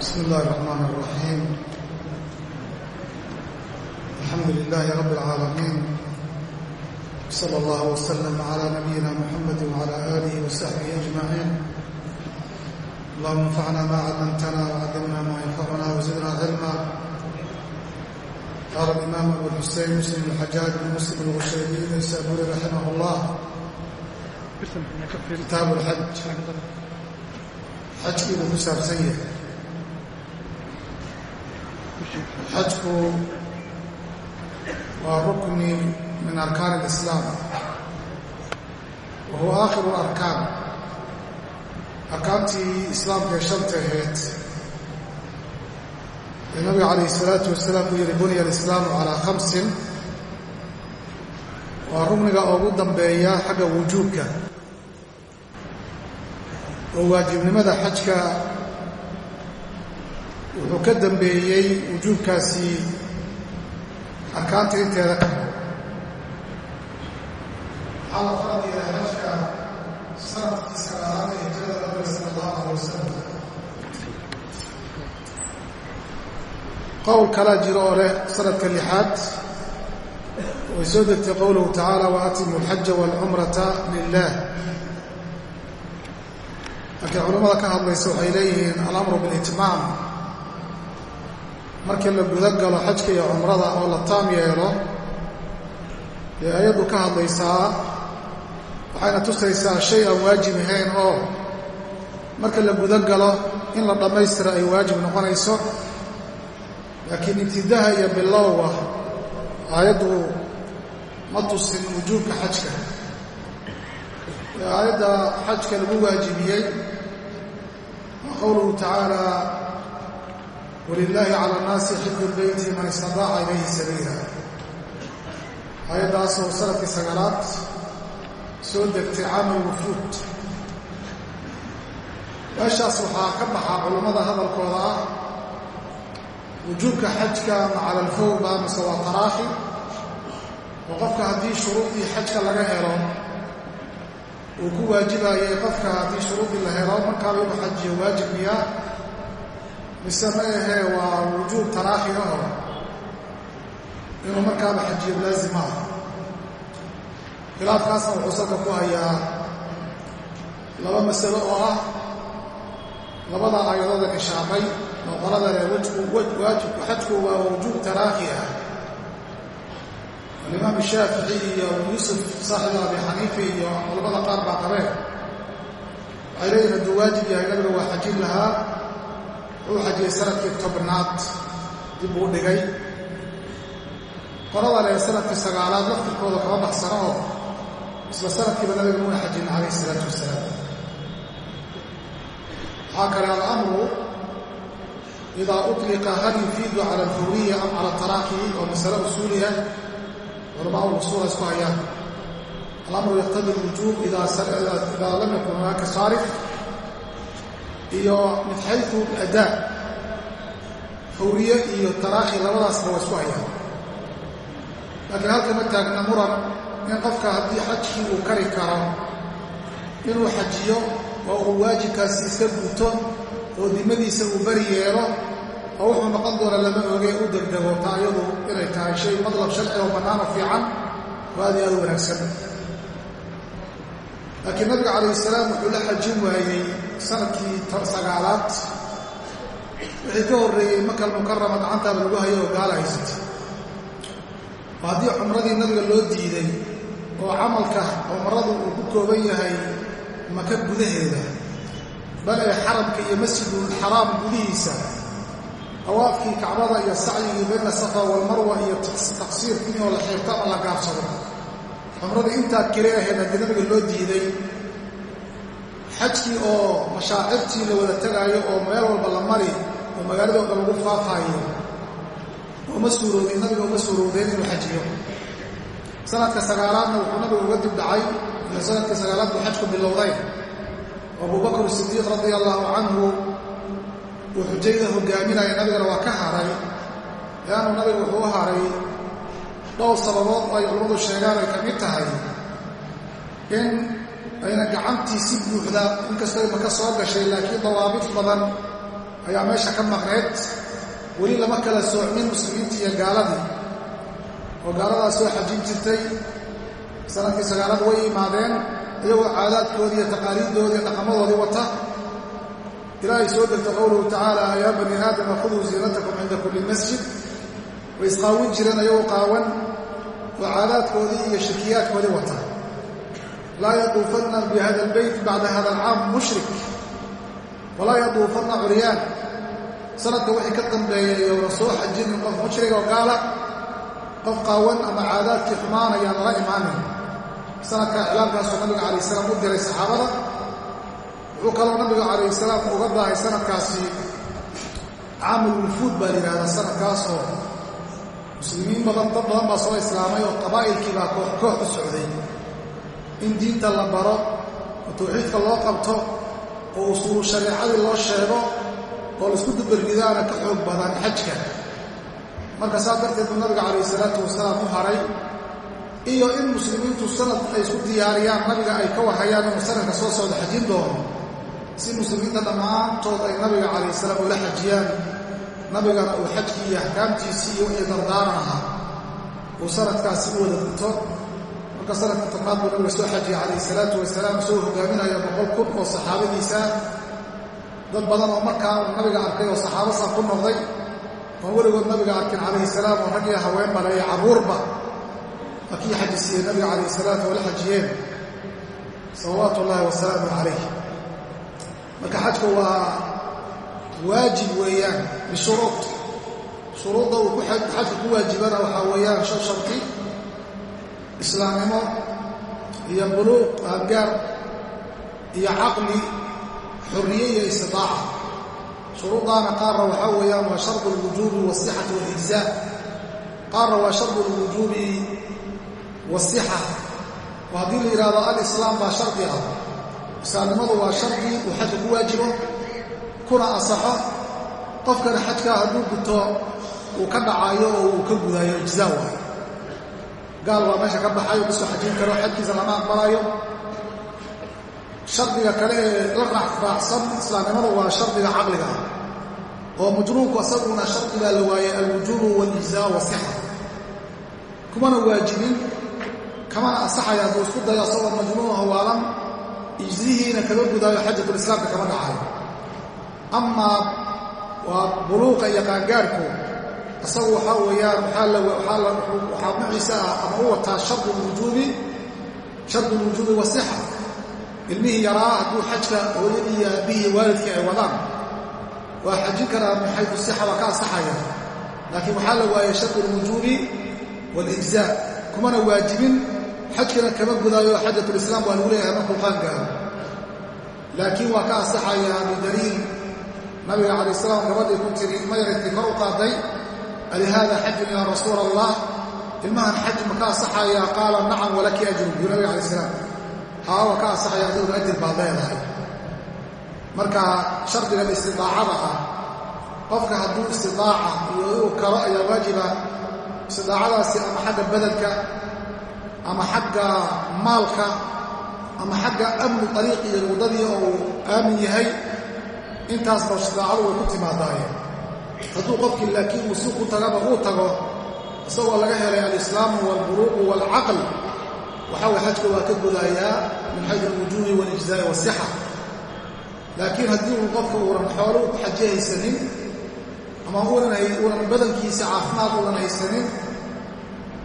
بسم الله الرحمن الرحيم الحمد لله رب العالمين صلى الله وسلم على نبينا محمد وعلى آله وصحبه أجمعين اللهم انفعنا ما علمتنا وعلمنا ما ينفعنا وزدنا علما قال الإمام أبو الحسين مسلم الحجاج بن مسلم الغشيري النيسابوري رحمه الله كتاب الحج xajkii buu ku saabsan yahay xajku waa rukni min arkaan alislaam. Wa huwa aakhiru arkaan arkaantii islaamka ee shanta ahayd ee nabiga calayhi isalaatu wasalaam uu yihi bunya alislaamu calaa khamsin. Waa rukniga ugu dambeeya xagga wujuubka oo waajibnimada xajka wuxuu ka dambeeyey wujuubkaasi arkaanta inteeda ka waxaa la faradiyaa xajka sannadkii sagaalaad ee hijrada nabiga sala allahu alay wasalam qowl kalaa jiro oo leh sanadka lixaad. Way soo degtay qowluhu tacaala wa atimu alxaja waalcumrata lilah laakiin culimmada ka hadlaysa waxay leeyihiin alamru bilitmaam markii la guda galo xajka iyo cumrada oo la taam yeelo dee ayaddu ka hadlaysaa waxayna tusaysaa shay aan waajib ahayn oo marka la guda galo in la dhammaystira ay waajib noqonayso. Laakiin ibtidaha iyo bilowga aayaddu ma tusin wujuubka xajka. Aayadda xajka lagu waajibiyey waa qowluhu tacaala walilaahi cala annaasi xiju lbeyti man istadaaca ilayhi sabiila. Aayaddaasoo sannadkii sagaalaad soo degtay caamal wufuud meeshaas waxaa ka baxa culammada hadalkooda ah wujuubka xajka ma cala alfawba mise waa taraafi oo qofka haddii shuruudii xajka laga helo uu ku waajibaayay qofka haddii shuruudii la helo markaaba inuu xajiyo waajib mise ma ahee waa wujuub taraafi aho inuu markaaba xajiyo laazim ah. Khilaafkaasna wuxuu salka ku hayaa laba masalo oo ah labada aayadooda ishaaqay oo qoladane waajibku xajku waa wujuub taraafi ah. Alimaam shaafici iyo abu yuusuf saaxibu abi xaniifa iyo culamada qaar baa qabeen. Waxay leeyihiin hadduu waajib yahay nabiga waa xajin lahaa wuxuu xajiyey sannadkii tobnaad dib uu dhigay. Qolada le sannadkii sagaalaad laftirkooda kaba baxsano oo isla sanadkiiba nabiga una xajina calayh isalaatu wasalaam. Waxaa kale alamru idaa uطliqa hal yufiidu cala alfawriya am cala taraaki oo masale usuuliya culamaa usuula isku hayaan. Alamru yaqtadi lwujuub idaa lam yakun hunaaka saarif iyo min xayثu adaa fawriye iyo taraakhi labadaasba waa isku hayaan. Laakiin halka ma taagna muran in qofka haddii xajkii uu kari karo inuu xajiyo oo uu waajibkaasi iska guto oo dimadiisa uu bari yeelo oo wuxuu noqon doona lama oge u degdego taa iyadu inay tahay shay madlab sharci oo bannaano fiican oo aad iyo aad u wanaagsan. Laakiin nabiga calayh salaam wuxuu la xajin waayey sannadkii sagaalaad wixii ka horreeyey makal mukarama gacantaaba lagu hayo oo gaala haysatay. Oo haddii cumradii nabiga loo diiday oo camalka cumradu uu ku kooban yahay maka gudaheeda bal ee xaramka iyo masjidulxaraam gudihiisa awaafkii kacbada iyo sacyigii bayna safa walmarwa iyo taqsiirkii oo la xiirto ama la gaabsado. Cumradii intaa kale ahayd haddii nabiga loo diiday xajkii oo mashaacirtii la wada tegaayo oo meel walba la mari oo dhan lagu faafaayo uma suuroodin nabiga uma suurowdeen inuu xajiyo. Sanadka sagaalaadna wuxuu nabiga uga dib dhacay iyo sannadkii sagaalaad buu xajku bilowday. Abubakr sidiiq radia allaahu canhu uu xujayda hogaaminaya nabigana waa ka haray leannu nabiga wuxuu u haray dhowr sababood oo ay culammadu sheegaan ay ka mid tahay in ayna gacantii si buuxda inkastoo maka soo gashay laakiin dawaabid badan ayaa meesha ka maqneed. Weli lama kala soocnin muslimiintii iyo gaaladii oo gaaladaas soo xajin jirtay. Sanadkii sagaalaad way imaadeen iyagoo caadaadkoodii iyo taqaaliiddoodii dhaqamadoodii wata. Ilaahay soo degta qowluhu tacaala yaa bani aadama khuduu ziinatakum cinda kulli masjid. Way isqaawin jireen ayagoo qaawan oo caadaadkoodii iyo shirkiyaadkoodii wata laa yaduufanna bihada albeyt bacda hada alcaam mushrik walaa yaduufanna curyaan. Sanadka wixii ka dambeeya iyowna soo xajinin qof mushrig oo gaala qof qaawan ama caadaadkii xumaanayaan lala imaanin sanadka iclaamkaasuu nabiga calayh salaam u diray saxaabada wuxuu kaloo nabiga calayh salaam uga daahay sanadkaasi caamul wufuud baa la yidhahdaa sanadkaasoo muslimiin badan dad badan baa soo islaamay oo qabaa'ilkii baa koox socday in diinta la baro oo tawxiidka loo qabto oo usuulu shareecadii loo sheego oo la isku dubargidaana ka xoog badan xajka. Marka saas darteed buu nabiga calayh salaatu wasalaam u haray iyo in muslimiintu sanad ay isku diyaariyaan nabiga ay ka warhayaan inuu sanadka soo socdo xajin doono. Si muslimiinta dhammaantood ay nabiga calayh salaam ula xajiyaan nabigana uu xajkii iyo axkaamtiisii iyo wixii dardaaran ahaa uu sanadkaasi u wada guto marka sanadka tobnaad buu nabiga soo xajiyey calayh salaatu wasalaam soo hogaaminaya boqol kun oo saxaabadiisa dad badan oo markaa uu nabiga arkay oo saxaabo saa ku noqday oon weligood nabiga arkin calayhi salaam oo rag iyo haween bale iyo carruurba waa kii xajisiiyey nabiga calayh salaam oo la xajiyeen salawaatu ullaahi wasalaamu calayh marka xajku waa waajib weeyaan bishuruud shuruudda uu ku xajka ku waajibana waxaa weeyaan shan sharti islaamnimo iyo buluuq qaangaar iyo caqli xurriye iyo istidaaca shuruuddaana qaarna waxaa weeyaan waa shardu alwujuubi waasixati walijzaa qaarna waa shardu alwujuubi waasixa oo haddii la yidhahdo alislaam baa shardi ah. Islaamnimadu waa shardi uu xajka ku waajibo kuna asaxo. Qofkana xajkaa hadduu guto uu ka dhacayo oo uu ka gudaayo ijzaa waayo gaal baa meesha ka baxayo ku soo xajin karo xajkiisa lama aqbalayo. Shardiga kale ee la raacraacsan islaamnimadu waa shardiga caqliga ah oo majnuunku asaguna shardigaa la waayey alwujuubu walijzaa wasixa kumana waajibin kamana asaxaya hadduu isku dayo asagoo majnuun hawaalan ijzihiina kaga gudaayo xajatulislaamka kama dhacayo. Amaa waa buluuqa iyo qaangaarku isagu waxaa weeyaan waxaa maciisa ah ama u wataa sharduwujuubi sharduulwujuubi wasixa ilmihii yaraa hadduu xajka hooyadii iyo aabbihii waalidkii ay wadaan. Waa xajin karaa min sixa waa ka asaxaya laakiin waxaa la waayey sharduulwujuubi waalijzaa kumana waajibin xajkana kama gudaayo xajatulislaam waa lagu leeyahay markuu qaangaaro laakiin waa ka asaxayaa bidaliil. Nabiga calayi salaam gabadhii ku tiri mayarintii kor u qaaday alihaada xajun yaa rasuul allah ilmahan xaj ma ka asaxayaa qaala nacam walaki ajrun buu nabiga alai salaam haa waa ka asaxaya adiguna ajir baad leedahay marka shardigan istidaacada ah qofka hadduu istidaaca iyo inuu karo ayaa waajiba istidaacadaasi ama xagga badanka ama xagga maalka ama xagga amnu ariiqi iyo waddadii oo uu aamin yahay intaasba istidaacadu way ku timaadaaye hadduu qofkii laakiin uu ku tagaba uu tago isagoo laga helay alislaamu waalbuluuqu waalcaql waxaa way xajka waa ka gudaayaa min xaydu alwujuubi waalijzaa'i waasixa laakiin haddii uu qofka uunan xoolo ku xaji haysanin ama uunan badankiisa caafimaad uunan haysanin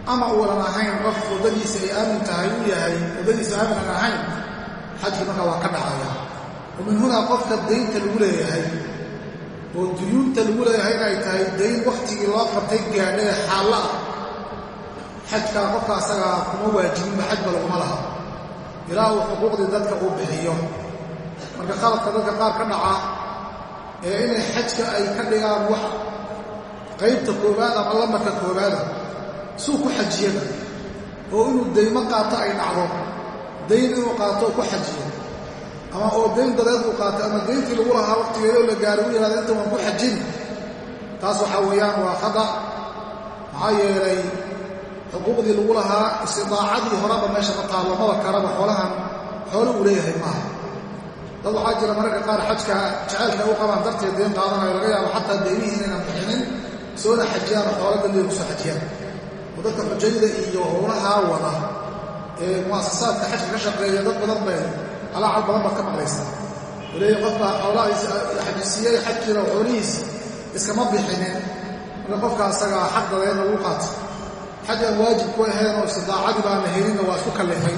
ama uunan ahayn qof waddadiisa ay aamin tahay uu yahay waddadiisa aaminan ahayn xajkii markaa waa ka dhacaya. Wa min hunaa qofka daynta lagu leeyahay oo duyuunta lagu leeyahay inay tahay dayn wakhtigii loo qabtay gaadha ee xaalla ah. Xajkaa qofka asagaa kuma waajibinba xajba laguma laha. Ilaa uu xuquuqdii dadka uu bixiyo. Marka qaladka dadka qaar ka dhaca ee inay xajka ay ka dhigaan wax qaybta koowaad ama lambarka koowaada suu ku xajiyada. Oo inuu daymo qaato ay dhacdo. Dayn inuu qaato ku xajiyo ama oo dayn dadeed uu qaato ama dayntii lagu lahaa waqtigeedoo la gaaray u yihahda inta waan ku xajin. Taas waxaa weeyaan waa khada maxaa yeelay xuquuqdii lagu lahaa istidaacadii horeba meesha ma taallo maba karaba xoolahan xoolo uu leeyahay maaha. Dad waxaa jira mararka qaar xajka jacaylka u qabaan darteed deen qaadanayo laga yaabo xataa deemihii inaynan bixinin soona xajiyaan oo xoola dalliga ku soo xajiyaan. Oo dadka xujayda iyo howlahaa wada ee mu'asasaadka xajka ka shaqeeya dad badan bay calaacal badan baad ka maqlaysaa waleeya qof baa xoolaha xajisiiyey xajkiina xoolihiisi iskama bixinin marka qofka asagaa xaq dadeedna ugu qaata xaj aan waajib ku ahayn oo istidaacadii baan la helinna waa isku kallifay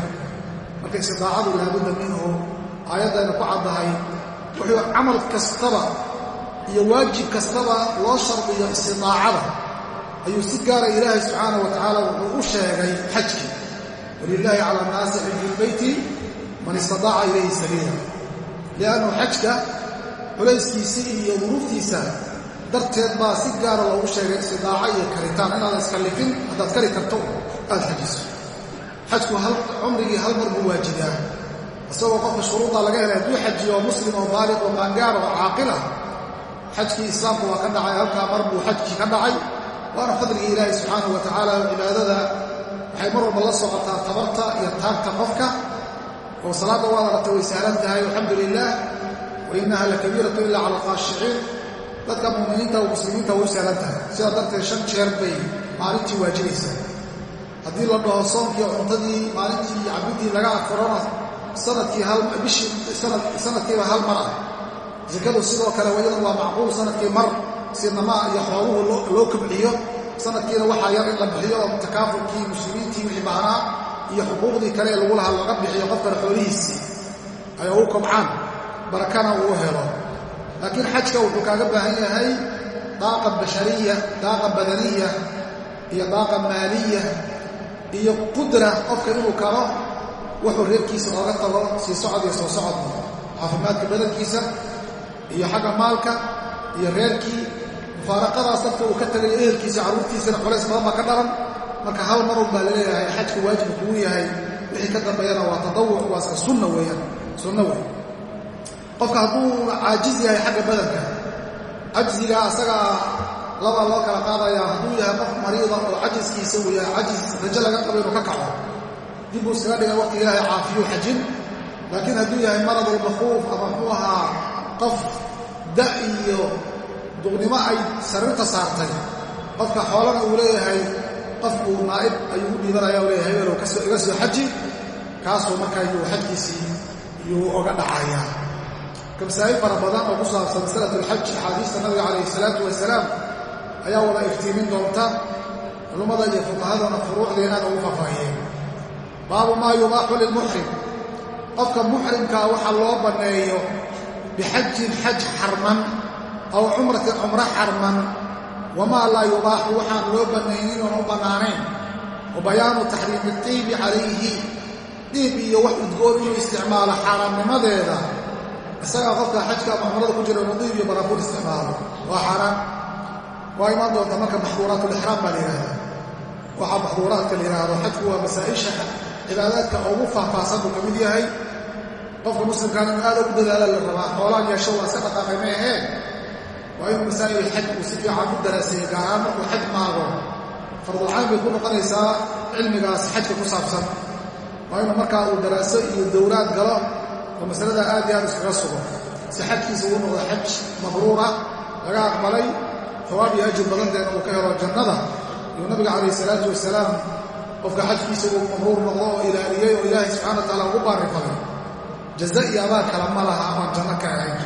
marka istidaacadu laabudda minhu aayaddayna ku caddahay wuxuu camal kastaba iyo waajib kastaba loo shardiyo istidaacada. Ayuu si gaara ilaahay subxaanah wa tacaala wuxuu u sheegay xajkii. Walilaahi cala annaasi xiju lbeyti man istadaaca ilayhi sabiila. Liannu xajka culayskiisii iyo duruuftiisa darteed baa si gaara loogu sheegay istidaaco iyo karitaan. Inaadan iskallifin haddaad kari karto aad xajiso. Xajku cumrigii hal mar buu waajibaa isagoo qofka shuruuddaa laga helay hadduu xajiyo oo muslim oo baaliq oo qaangaar oo caaqil ah xajkii islaamku waa ka dhacay halkaa mar buu xajkii ka dhacay. Waana fadligii ilaahi subxaanahu wa tacaala cibaadada waxay mar walba la socotaa tabarta iyo taagta qofka oo salaadda waad aragtay way sahlan tahay alxamdu lilah wa innaha lakabiiratu ila cala alkhaashiciin dadka mu'miniinta oo muslimiinta way u sahlan tahay. Sidaa darteed shan jeer bay maalintii waajibaysaa haddii la dhaho soonkii cuntadii maalintii iyo cabiddii laga afurana sanadkiiba hal mar ah. Sakadu sidoo kale wayadan waa macquul sannadkii mar si namaa iyo xooluhu loo kobciyo sanadkiina waxaa yar in la bixiyo oo takaafulkii muslimiintii wixii baahnaa iyo xuquuqdii kale ee lagu lahaa laga bixiyo qofkana xoolihiisii ay ugu kobcaan barakana uu helo. Laakiin xajka wuxuu kaaga baahan yahay daaqa bashariya daaqa badaniya iyo daaqa maaliya iyo qudra qofka inuu kalo wuxuu reerkiisa ooga tago sii socod iyo soo socodba caafimaadka badankiisa iyo xagga maalka iyo reerkii. Mufaaraqadaas dadka uu ka tagayo ehelkiisa carruurtiisana colays badan ka dhalan marka hal marun baa la leeyahay xajka waajib kuu yahay wixii ka dambeeyana waa tadawuc waa iska sunna weeyaan sunno wey qofka hadduu caajiz yahay xagga badanka cajziga asagaa labaa loo kala qaadayaa hadduu yahay qof mariida oo cajiskiisa yahay cajis rajo laga qabo inuu ka kaco dib buu iskaga dhigay waqtiga ilaahay caafiyuu xajin. Laakiin hadduu yahay maradulmakuuf ama muxuu ahaa qof da iyo duqnimo ay sariirta saartay qofka xoolana uu leeyahay qofkuu naa'ib ayuu u dhiibanaya u leeyahay hebelow iga soo xaji kaasuu markaa yuu xajkiisii yuu oga dhacayaa. Masaa'il fara badan oo ku saabsan masalat alxaj axaadiista nabiga calayhi salaatu wasalaam ayaa wada iftiimin doonta culummada iyo fuqahadana furuucdeenaada ugu fafaahiyeen baabu maa yubaaxu lilmuxrim qofka muxrimkaa waxa loo banneeyo bixajin xaj xarman aw cumratin cumro xarman wamaa laa yubaaxu waxaan loo bannaynin oon u bannaanayn wa bayaanu taxriimi tiibi calayhi dhiib iyo wax udgoon inuu isticmaalo xaaraamnimadeeda isagaa qofka xajka ama cumrada ku jira inuu iyo barafuun isticmaalo waa xaaraan waa imaan doonta marka maxduuraatulixraam baa la yidhahdaa waxaa maxduuraadka la yidhaahdo xajku waa masaa'isha cibaadaadka ugu faahfaahsan buu ka mid yahay qofka muslimkaana inuu aada ugu dadaala la rabaa xoolaan yeesho waa iska dhaqaaqay ma ahee waa inuu masaa'il xaj uu si fiican u daraaseeyo gaar ahaan markuu xaj maago. Fardulcayn bay ku noqonaysaa cilmigaas xajka ku saabsan. Waa inuu markaa uu daraaso iyo dowraad galo oo masalada aad iyo aad iskaga sugo. Si xajkiisa uu noqdo xaj mabruura laga aqbalay hawaab iyo ajir badanteena uu ka helo jannada iyuu nabiga calayhi salaatu wasalaam qofka xajkiisa uu mabruur noqdo oo ilaaliyey oo ilaahay subxana wa taala ugu baarifalay jaza iyo abaar kale ma laha amaan janno ka ahayn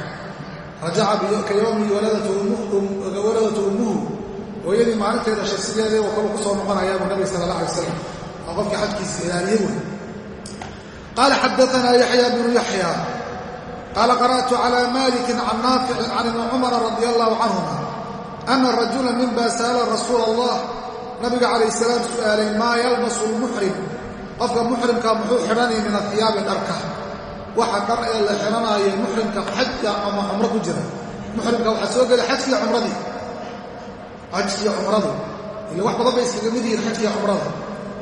rajaca ka yowmi waladatu ummuhu hooyadii maalinteeda dhashay sideedii oo kalu ku soo noqonayaa buu nabiga sala allah alay wasalam waa qofkii xajkiisa ilaaliye wey qaala xadaanaa yaxya bnu yaxya qaala qara'tu cala malikin can naaficin can ibni cumara radi allahu canhuma. Ana rajula minba sa'ala rasuula allah nabiga calayh salaam su'aalay maa yalbasu lmuxrim qofka muxrimka muxuu xidhanay min athiyaabi dharka waxa dhar ee la xidhanaayo muxrimka xajka ama cumro ku jira. Muxrimka waxaa soo gela xajkiiyo cumradii xajkiiyo cumradu. Ila wax badan bay iskaga mid yihiin xajkiiyo cumrada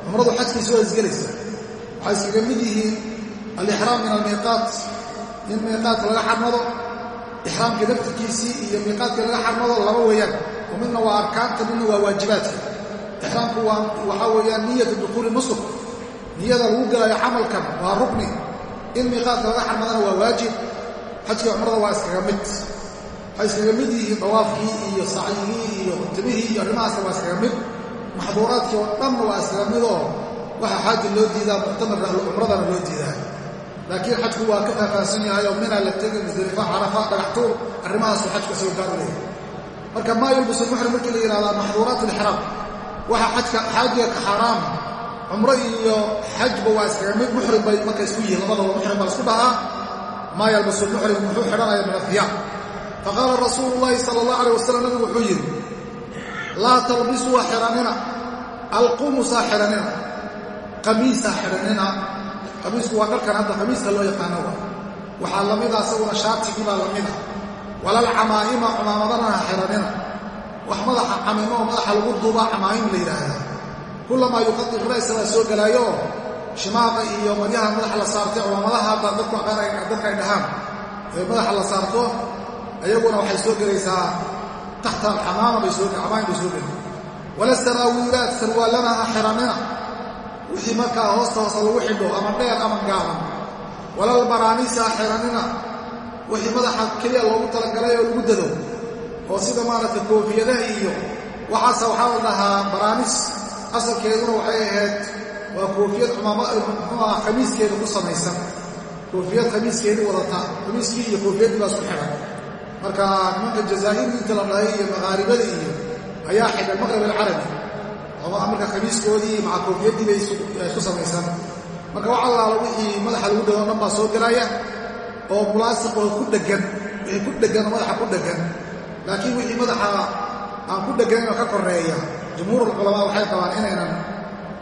cumradu. Xajkiisa waa isgelaysa. Waxay iskaga mid yihiin alixraam min almiiqaat in miiqaadka laga xarmado ixraamkii laftirkiisii iyo miiqaadkii laga xarmado laba weeyaan. Oo midna waa arkaanta midna waa waajibaadka. Ixraamku waa waxaa weeyaan niyatu dukhuuli nusuk niyada lagu gelayo camalkan waa rukni in miiqaadka laga xarmadana waa waajib. Xajkii cumrada waa iskaga mid. Waxay iskaga mid yihiin dawaafkii iyo sacyigii iyo timihii iyo arrimahaasna waa iskaga mid. Maxduuraadkii oo dhan waa iskaga midoo waxa xaaji loo diidaa muctamarka cumradana loo diidaa. Laakiin xajku waa ka faahfaahsan yahay oo minaa la tegi musdalifa carafa dhagaxtuur arrimahaasu xajka soo gaar u marka maa yulbisu muxrim markii la yidhahdaa maxduuraat ilixraam waxa xajka xaajiga ka xaaraama cumro iyo xajba waa iskaga mid muxrim bay marka isku yihiin. Labadaba muxrim baa isku dhahaa maa yalbasu lmuxrim muxuu xidhanaya min afiyaab faqaala rasuulu llaahi sala allah alay wasalam nabigu wuxuu yidhi laa talbisuu ha xidhanina alqumusaa xidhanina qamiisaa xidhanina. Qamiisku waa dharkan hadda qamiiska loo yaqaano wa waxaa lamida asaguna shaatigii baa lamida walal camaa'ima cumaamadana ha xidhanina. Wax madaxa camimo madaxa lagu duubaa camaa'im la yidhaahdaa kullamaa yuqadir ra'sa baa soo gelaayo shimaaqa iyo maryaha madaxa la saartay cumaamadaha hadda dadku dadka ay dhahaan. Ee madaxa la saarto ayaguna waxay soo gelaysaa taxta alxamaama bay soo camaa'im bay soo geli wala saraawiilaat sarwaallana ha xidhanina wixii markaa hoosta hoosta lagu xidho ama dheer ama gaaban. Walal baraaniisa ha xidhanina wixii madaxa keliya loogu talagalay oo lagu dado. Oo sida maaragtay koofiyadaha iyo waxaasa waxaa la dhahaa baraanis asalkeeduna waxay ahayd waa koofiyad muxuuaha khamiiskeeda ku samaysan. Koofiyad khamiiskeedii wadata khamiiskii iyo koofiyaddii baa isku xidhan. Marka nimanka jazaa'irdi inta la dhahay iyo maqaaribada iyo ayaa xidhan maqrib alcarabi marka khamiiskoodii maca koofiyaddii bay isku samaysan. Marka wax allaala wixii madaxa lagu dhego dhan baa soo gelaya oo mulaasiqoo ku dheggan wixii ku dheggan oo madaxa ku dheggan laakiin wixii madaxa aan ku dhegganin oo ka koreeya jumhuurulculamaa waxay qabaan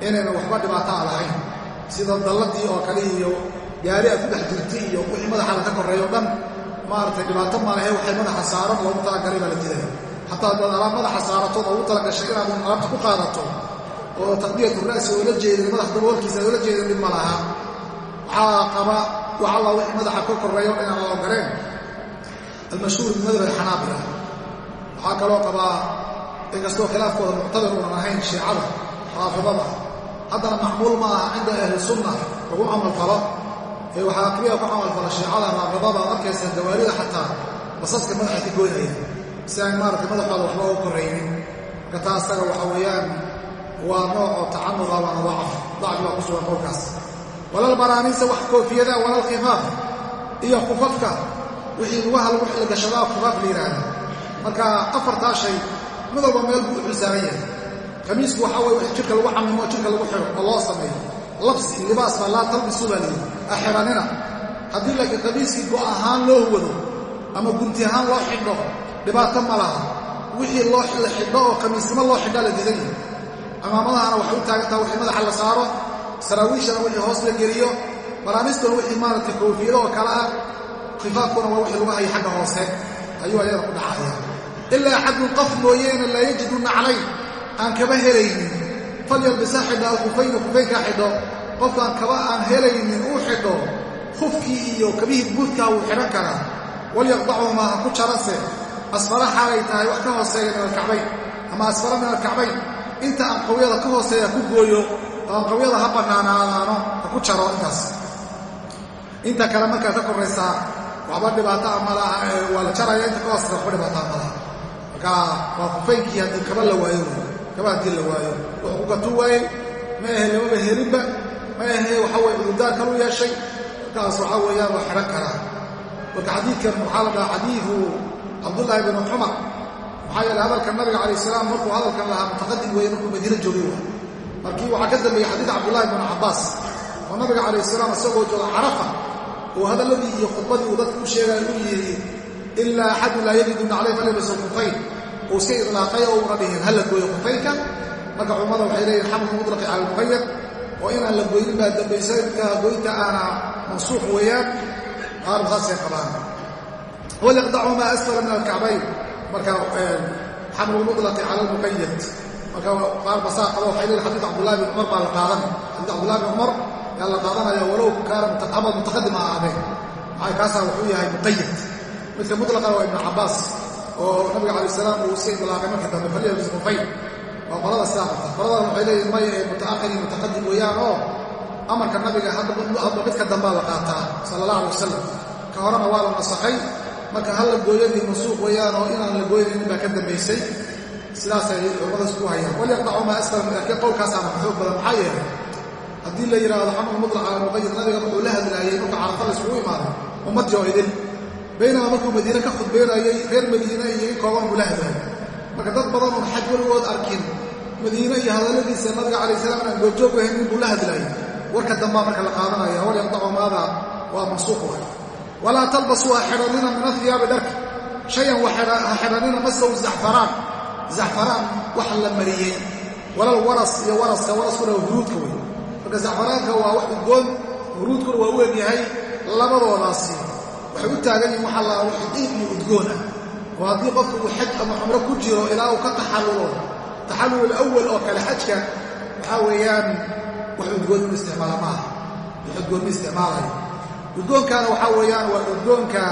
inaynan waxba dhibaataa lahayn. Sida dalladii oo kale iyo gaari aad ku dhex jirta iyo wixii madaxaada ka korreeya o dhan maaragtay dhibaato malahe waxay madaxa saaran loogu talagalay baa la dilaya xataa adaad alaab madaxa saaratood oogu talagashay inaad alaabta ku qaadato oo taqdiyatu ra'si oola jeedin madax daboolkiisa oola jeedin dhib ma laha. Waxaa qaba wax alla wixii madaxa ka korreeya o inaan la ogoleen almashhuur min madhab alxanaabila waxaa kaloo qabaa inkastoo khilaafkooda muctabar uunan ahayn shiicada raafidada haddana macmuul ma aha cinda ahli sunna lagu camalfalo ee waxaa keliya ku camalfala shiicada raafidada ad arkaysa gawaarida xataa basaska madaxa ka goynaya. Si aan maaragtay madaxooda waxba uga korraynin marka taa asaga waxa weeyaan waa nooc oo tacanuda waana dacaf dacfi baa ku sugan qowlkaas walal baraaniisa wax koofiyada walal khifaaf iyo khufafka. Wixii lugaha lagu xilgashadaa khifaaf la yidhaahda marka afartaa shay mid walba meel buu u xilsaaran yahay. Khamiisku waxaa wix jirka lagu camimo jirka lagu xidho oo loo sameeyo. Labsi libaas baa laa talbisu baa layidhi axidhanina haddii laakiin khamiiskii go' ahaan loo huwado ama gunti ahaan loo xidho dhibaato ma laha. Wixii loo la xidho oo khamiisnimo loo xidhaa la diidan yahay cimaamadahana waxay u taagantaha wixii madaxa la saaro. Saraawiishana wixii hoos la geliyo. Baraanistuna wixii maaragtay koofiyado oo kale ah. Khifaafkuna waa wixii lagu hayay xagga hoose. Ayuu ayada ku dhacaya ilaa axadun qof mooyeene laa yajidu naclayn aan kaba helaynin. Falyalbisa xidha alkhufayni khufaynkaa xidho. Qofkaan kaba aan helaynin uu xidho khufkii iyo kabihii buudkaa wuu xidhan karaa. Walyaqdacumaa ha ku jarase. Asfala xaalay tahay wax ka hooseeya min alkacbayn. Ama asfala min alkacbayn. Inta anqawyada ka hooseeya ku gooyo oo ha bannaanaadaano ha ku jaro intaas. Inta kale markaa ka koraysaa waxba dhibaataa malaha waa la jaraya inta ka hooseysa waxba dhibaataa malaha waa kufaynkii haddii kaba la waayo kaba haddii la waayo. Wuxuu ku gatu waayey ma ahe lamaba helinba ma ahe waxa weye cudurdaar kalu yeeshay. Markaas waxaa weeyaan waa xidhan karaa. Marka xadiidkan waxaa la dhahaa xadiidu cabdullaahi binu cumar. Maxaa yeele hadalka nabiga calayh salaam markuu hadalkan lahaa mutaqadim weeye markuu madiino joogay waay markii waxaa ka dambeeyey xadiid cabdullaahi binu cabbaas oo nabiga calayh salaam isagoo jooga carafa oo hadalladii iyo khudbadii uu dadka u sheegaya uu yidhi ilaa axadun laa yajidu naclay falyabisa kufayn uu iska idlaaqay oo una dhihin ha gooyo kufaynka marka culammada waxay leeyihiin xamlu mutlaqi cala almuqayad oo inaan la goynin baa dambaysa midka goynta aana mansuuq weeyaan qaar saasay qabaan walyaqdacu maa asfala min alkacbayn marka xamlu lmutlaqi cala almuqayad marka qaar basaa qaba waxay leeyihiin xadiid cabdullahi bin cumar baa la qaadan xadiid cabdullahi bin cumar yaa la qaadanaya walow kaana mutaqadim ha ahaadeen kaasaa wuxuu yahay muqayad midka mutlaqana waa ibnu cabbaas oo nabiga calayh salaam uu iska idlaaqay marka dambe falyabis kufayn waa qolada sidaa qoladan waxay leeyihiin may ee mutaqadim weeyaan oo amarka nabiga hadba midka dambaa qaataa sala allah alay wasalam ka horena waa la nasaxay marka hal gooyadii mansuuq weeyaan oo inaan la gooynaynin baa ka dambaysay sidaasay culamadaas ku hayaan. Walyaqdacu maa asfala min laakiin qowlkaasaana xoog badan maxaa yeelay? Haddii la yidhaahdo xamlu mutlaq cala muqayad nabiga wuxuu la hadlaayay marka carafa la isugu imaaday ummadii oo idin baynamaa markuu madiine ka khudbeynayay reer madiine iyo in kooban buu la hadlaayay marka dad badan oon xaj weligood arkin madiine iyo hadalladiisa nabiga calayh salaam aan goobjoog ahayn nin buu la hadlaayay warka dambaa marka la qaadanaya walyaqdacu maada waa mansuuq waay. Walaa talbasuu ha xidhanina min ahiyaabi dharka shayan ha xidhanina masaw zacfaraan zacfaraan wax la mariyey walal waras iyo waraska waraskuna waa huruudka wey marka zacfaraanka waa wax udgoon huruudkuna waa u egyahay labadoodaasi waxay u taagan yihiin waxa la xidiib iyo udgoon ah. Oo haddii qofka uu xaj ama cumro ku jiro ilaa uu ka taxallulo taxallul alawal oo kale xajka waxaa weeyaan wax udgoon inu isticmaala maaha. Wax udgoon ma isticmaalayo waxaa weeyaan waa udgoonka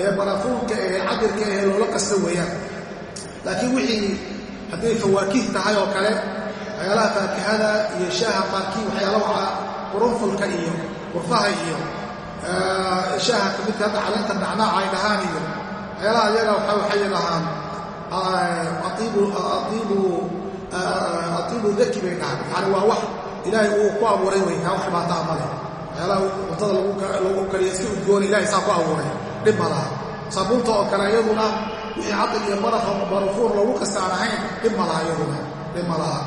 ee barafuunka ee cabirka ee loola qasta weeyaan. Laakiin wixii hadday fawaakiih tahay oo kale waxyaalaha faakihada iyo shaaha qaarkii waxyaalaha qurunfulka iyo qurfaha iyo shaaha kamidka hadda caleenta nacnaaca ay dhahaan iyo waxyaalaha iyaga waxay dhahaan aiibu daki bay dhahaan. Yani waa wax ilaahay uu ku abuuray wey kaa wax dhibaataa male waxyaalaha cuntada lagu kariya iska udgoona ilahay saa ku abuuray dhib ma laha. Saabuunta oo kale iyaduna wixii cadil iyo barafuur lagu kasta aan ahayn dhib ma laha iyaduna dhib ma laha.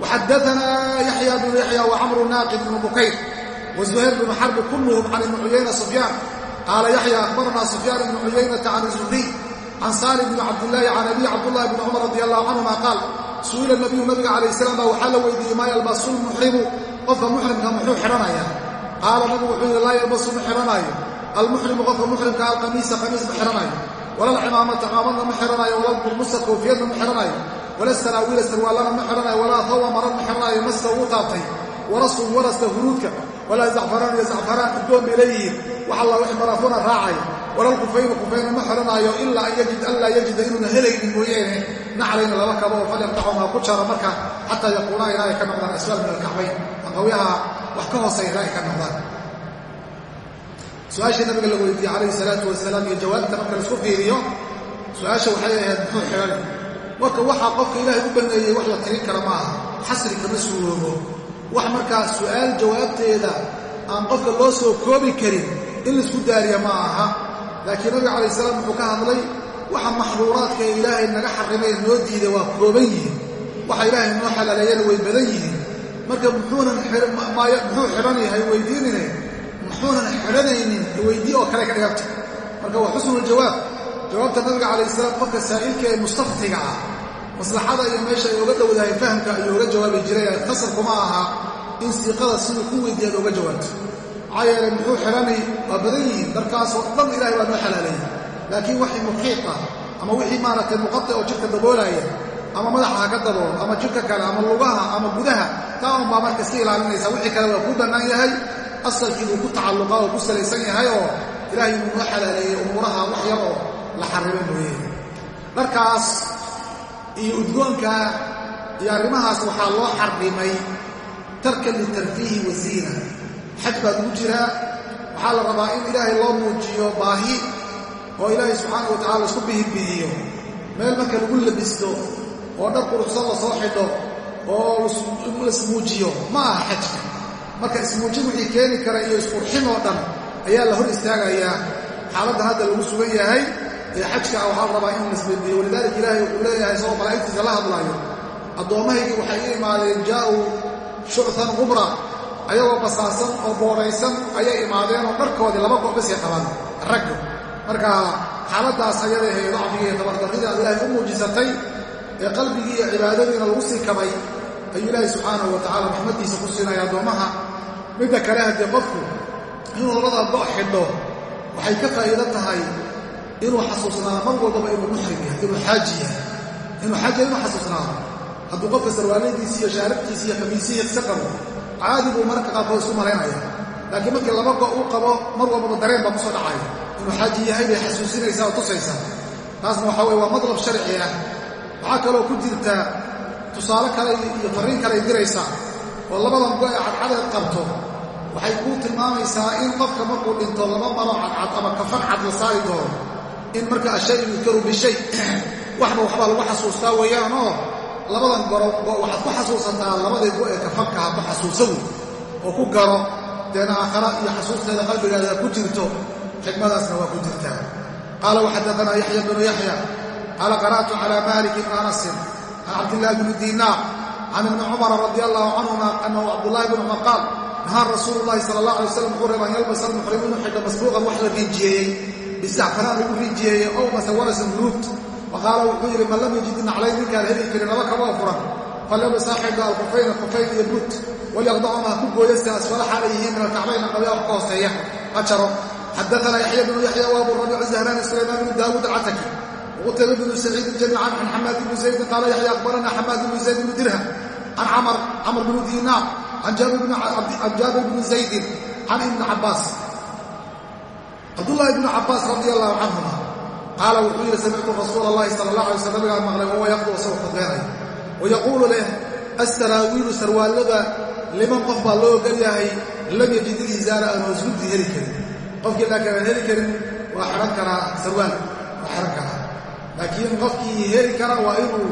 Waxadaanaa yaxya bnu yaxya wacamru naaqid bnu bukayr wazuhayr bnu xarbi kulluhum can ibni cuyayna sufyaan qaala yaxya akhbaranaa sufyaan ibnu cuyaynata can zuhriy can saalim bni cabdillaahi can abiy cabdullahi bni cumar radi allahu canhuma qaal su'ila nabiyu nabiga calayh salaam baa waxaa la weydiiyey maa yalbasu lmuxrimu qofka muxrimka muxuu xidhanaya qaala nabigu wuxuu yidhi laa yalbasu ma xidhanaayo almuxrimu qofka muxrimka alqamiisa qamiis ma xidhanaayo wala alcimaamata cimaamadna ma xidhanaayo wala lburmusa koofiyadna ma xidhanaayo wala saraawiila sarwaallana ma xidhanaayo walaa hawa maran ma xidhanaayo masta ugu taabtay warasun warasta huruudka walaa zacfaraan iyo zacfaraan udgoon bay leeyihiin. Wax alla wix barafuuna raacaya wala lkufaynu kufayna ma xidhanaayo ilaa an yajid an laa yajida inuuna helaynin mooyeene naclayna laba kabo oo falyamtaxumaa ku jaro marka xataa yaquunaa ilaahay ka noqdaan aswaal min alkacbayn. Aqawyaha wax ka hooseya ilaahay ka noqdaan. Su'aashii nabiga la weydiiyey calayhi salaatu wasalaam iyo jawaabta marka la isku fiiriyo su'aasha waxay ahayd muxuu xidhan. Marka waxaa qofka ilaahay u baneeyey wax la tirin kara ma aha xasri kama wax markaa su'aal jawaabteeda aan qofka loo soo koobi karin in la isku daariya ma aha. Laakiin nabiga calayh salaam wuxuu ka hadlay waxa maxduuraadka ee ilaahay naga xarimay noo diiday waa kooban yihiin. Waxa ilaahay noo xalaaleeyana way badan yihiin. Marka muxuunan muxuu xidhan yahay weydiinine? Muxuunan xidhanaynin weydii oo kale ka dhiganta marka waa xusnuljawaab jawaabta nabiga calayh salaam qofka saa'ilka ee mustaftiga ah maslaxada iyo meesha ay oga dhowdahay fahamka ayuu oga jawaabi jiray khasarkuma aha in siiqada siduu ku weydiiyaad oga jawaabto. Maxaa yeelay muxuu xidhanay waa badan yihiin darkaasoo dhan ilahay baa noo xalaaleeyey laakiin waxii muxiiqa ama wixii maaragtay muqaطi oo jidhka daboolaya ama madaxa ha ka dabool ama jidhka kale ama lugaha ama gudaha taa un baa marka iska ilaalinaysa. Wixii kale waa ku bannaan yahay asalkii buu ku tacalluqa oo ku salaysan yahay oo ilaahay buu noo xalaaleeyey umuuraha wax yar oo la xarrimay mooye. Dharkaas iyo udgoonka iyo arrimahaas waxaa loo xarrimay tarkan litarfiihi wa ziina xaj baa lagu jiraa. Waxaa la rabaa in ilaahay loo muujiyo baahi oo ilaahay subxaanau wa tacala isku bihibihiyo meel marka lagu labisto oo dhar quruxsan la soo xidho oo laismuujiyo ma aha xajka marka ismuujin wixii keeni kara iyo isqurxin oo dhan ayaa la hor istaagayaa. Xaaladdan hadda lagu sugan yahay ee xajka waxaa rabaa in laisbebiyo walidaalika ilaahay wuxuu leeyahay isagoo malaa'igtiisa la hadlaayo addoommahaygii waxay i imaadeen jaa'uu shuchan qubra ayagoo basaasan oo boodhaysan ayay imaadeenoo dharkoodii laba go'basay qabaan. Ragga marka xaaladdaas ayada ahayd dacfigii iyo tabardarrida aad ilaahay u muujisatay ee qalbigii iyo cibaadadiina lagu sii kabay ayuu ilaahay subxaanahu wa tacala raxmaddiisa ku siinaya addoommaha midda kale haddii qofku inuu labada go' xidho waxay ka faa'iido tahay inuu xasuusnaado mar walbaba inuu muxrim yahay inuu xaaji yahay inuu xaaji inuu xasuusnaado hadduu qofka sarwaaladiisi iyo shaarabtiisi iyo khamiisihii iska qabo caadi buu mararka qaarkood isu malaynaya laakiin markii laba go' uu qabo mar walbaba dareen baa ku soo dhacaya. Inuu xaaji yahay bay xasuusinaysaa oo tusaysaa taasna waxaa weye waa madlab sharci ah. Waxaa kaloo ku jirta tusaale kale iyo farriin kale ay diraysaa oo labadan go' ee cadcadeed qabto. Waxay kuu tilmaamaysaa in qofka markuu dhinto laba maro cadcad ama kafan cad la saari doono in marka ashay yudkaru bishay waxba waxbaa lagu xasuustaa weeyaan oo labadan goro waxaad ku xasuusataa labadii go ee kafankaha ku xasuusa oo ku garo deena aakhara iyo xasuusteeda qalbigaada ku jirto xikmadaasna waa ku jirtaa. Qaala waxadaanaa yaxya bnu yaxya qaala qara'tu calaa malik bni anasin can cabdillahi bni diinaar can ibni cumara radi allahu canhuma anahu cabdullahi bn cumar qaal nahaa rasuulu llahi sala allah alay waslam wuxuu an yalbasa almuxrimuuna xidha masbuuqan wax la riijiyeeyey bisacfaraan lagu riijiyeeyey ow mase warasan guruud wa qaala wuxuu yidhi man lam yajid ninkaan heli karin laba kaboo furan. Falyabasa xidha alkufayna kufayn iyo buut walyaqdacuma ha ku gooyasta asfala xaalay min alkacbayna qabyaa wax ka hooseeya. Ha jaro. Xadaana yaxya bnu yaxya wa abu rabiic zahrani sulaymaan bnu daawuud alcataki. Wqutayba bnu saciidin jamiican can xamaad bni zaydin qaala yaxya aqbarana xamaad bnu zayd bnu dirham. Can camar camr bnu diinaar can jaabir bni zaydin. Can ibni cabbaas cabdullaahi bnu cabbaas radi allahu canhuma qaala wuxuu yidhi samictu rasuula allahi sala allah alay sl nabigaa maqlay wahuwa yaqdu isagoo khudbeynaya wayaquulu leh astaraawiilu sarwaallada liman qof baa loo ogol yahay lam yajid ilizaara aan hoosguddi heli karin. Qofkii laakiin aan heli karin waa xidhan karaa sarwaal waa xidhan karaa. Laakiin qofkii heli kara waa inuu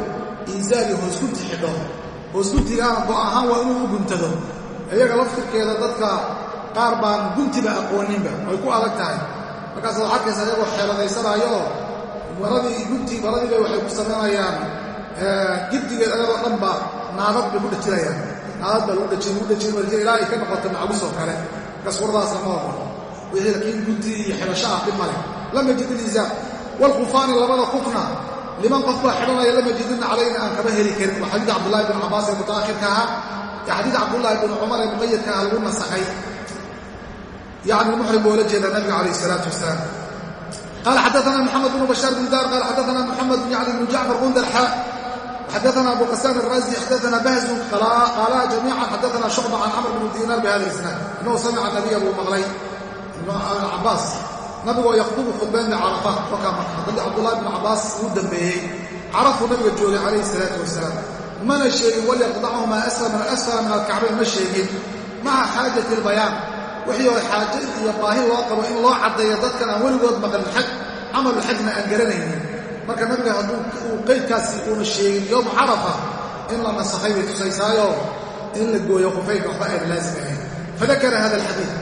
insaari hoosgunti xidho. Hoosguntigaana go' ahaan waa inuu u guntado. Iyaga laftirkeeda dadka qaar baan guntiba aqooninba. Way ku adag tahay. Markaas ad arkaysa iyagoo xeeladaysanaayooo maradii gunti maradiiba waxay ku samaynayaan gibdigeed ayadoo dhanba naadad bay ku dhajinayaan. Naadad baa lagu dhajin lagu dhajin dhajin ilaa ay ka noqoto macbusoo kale. Markaas wardaas lama oqono wixii laakiin gunti iyo xidhasho ah dhib male lam yajid ilizaar wlkufaani labada kufna. Liman qof baa xidhanaya lama jidina calayna aan kama heli karin. Waa xadiid cabdullahi bn cabbaas ee mutaakhirka ahaa iyo xadiid cabdullaahi bn cumar ee muqayadka ah lagu nasakhay yacni muxrim boola jeeda nabiga calayh isalaatu wasalaam. Qaala xadaana moxamed bnu bashaar bn daar qaala xadaana moxamed yani bnu jacfar gundarxa xadaana abu qasaan araasi xadaana bahzun qaalaha jamiican xadaana shucba can camr bn diinaar bihada isnaad. Inahu samica nabiya buu maqlay. Cabbaas nabigoo yakhdubu khudbayn bicarafaat kolkaa marka cabdullahi bnu cabbaas uu dambeeyey. Carafuu nabiga joogay calayhi salaatu wasalaam. Mana sheegin walyaqdachumaa asfala min alkacbayn ma sheegin. Maca xaajati albayaan wixii oo xaaje iyo baahi loo qabo in loo caddeeyo dadkan aan weligood maqlin xaj camalu xajna aan garanaynin. Marka nabiga hadduu uu qeydkaasi uuna sheegin yowmu carafa in la nasakhay bay tusaysaayo in la gooyo qufaynka waxba aan laazim ahayn. Fadakara hada alxadiid.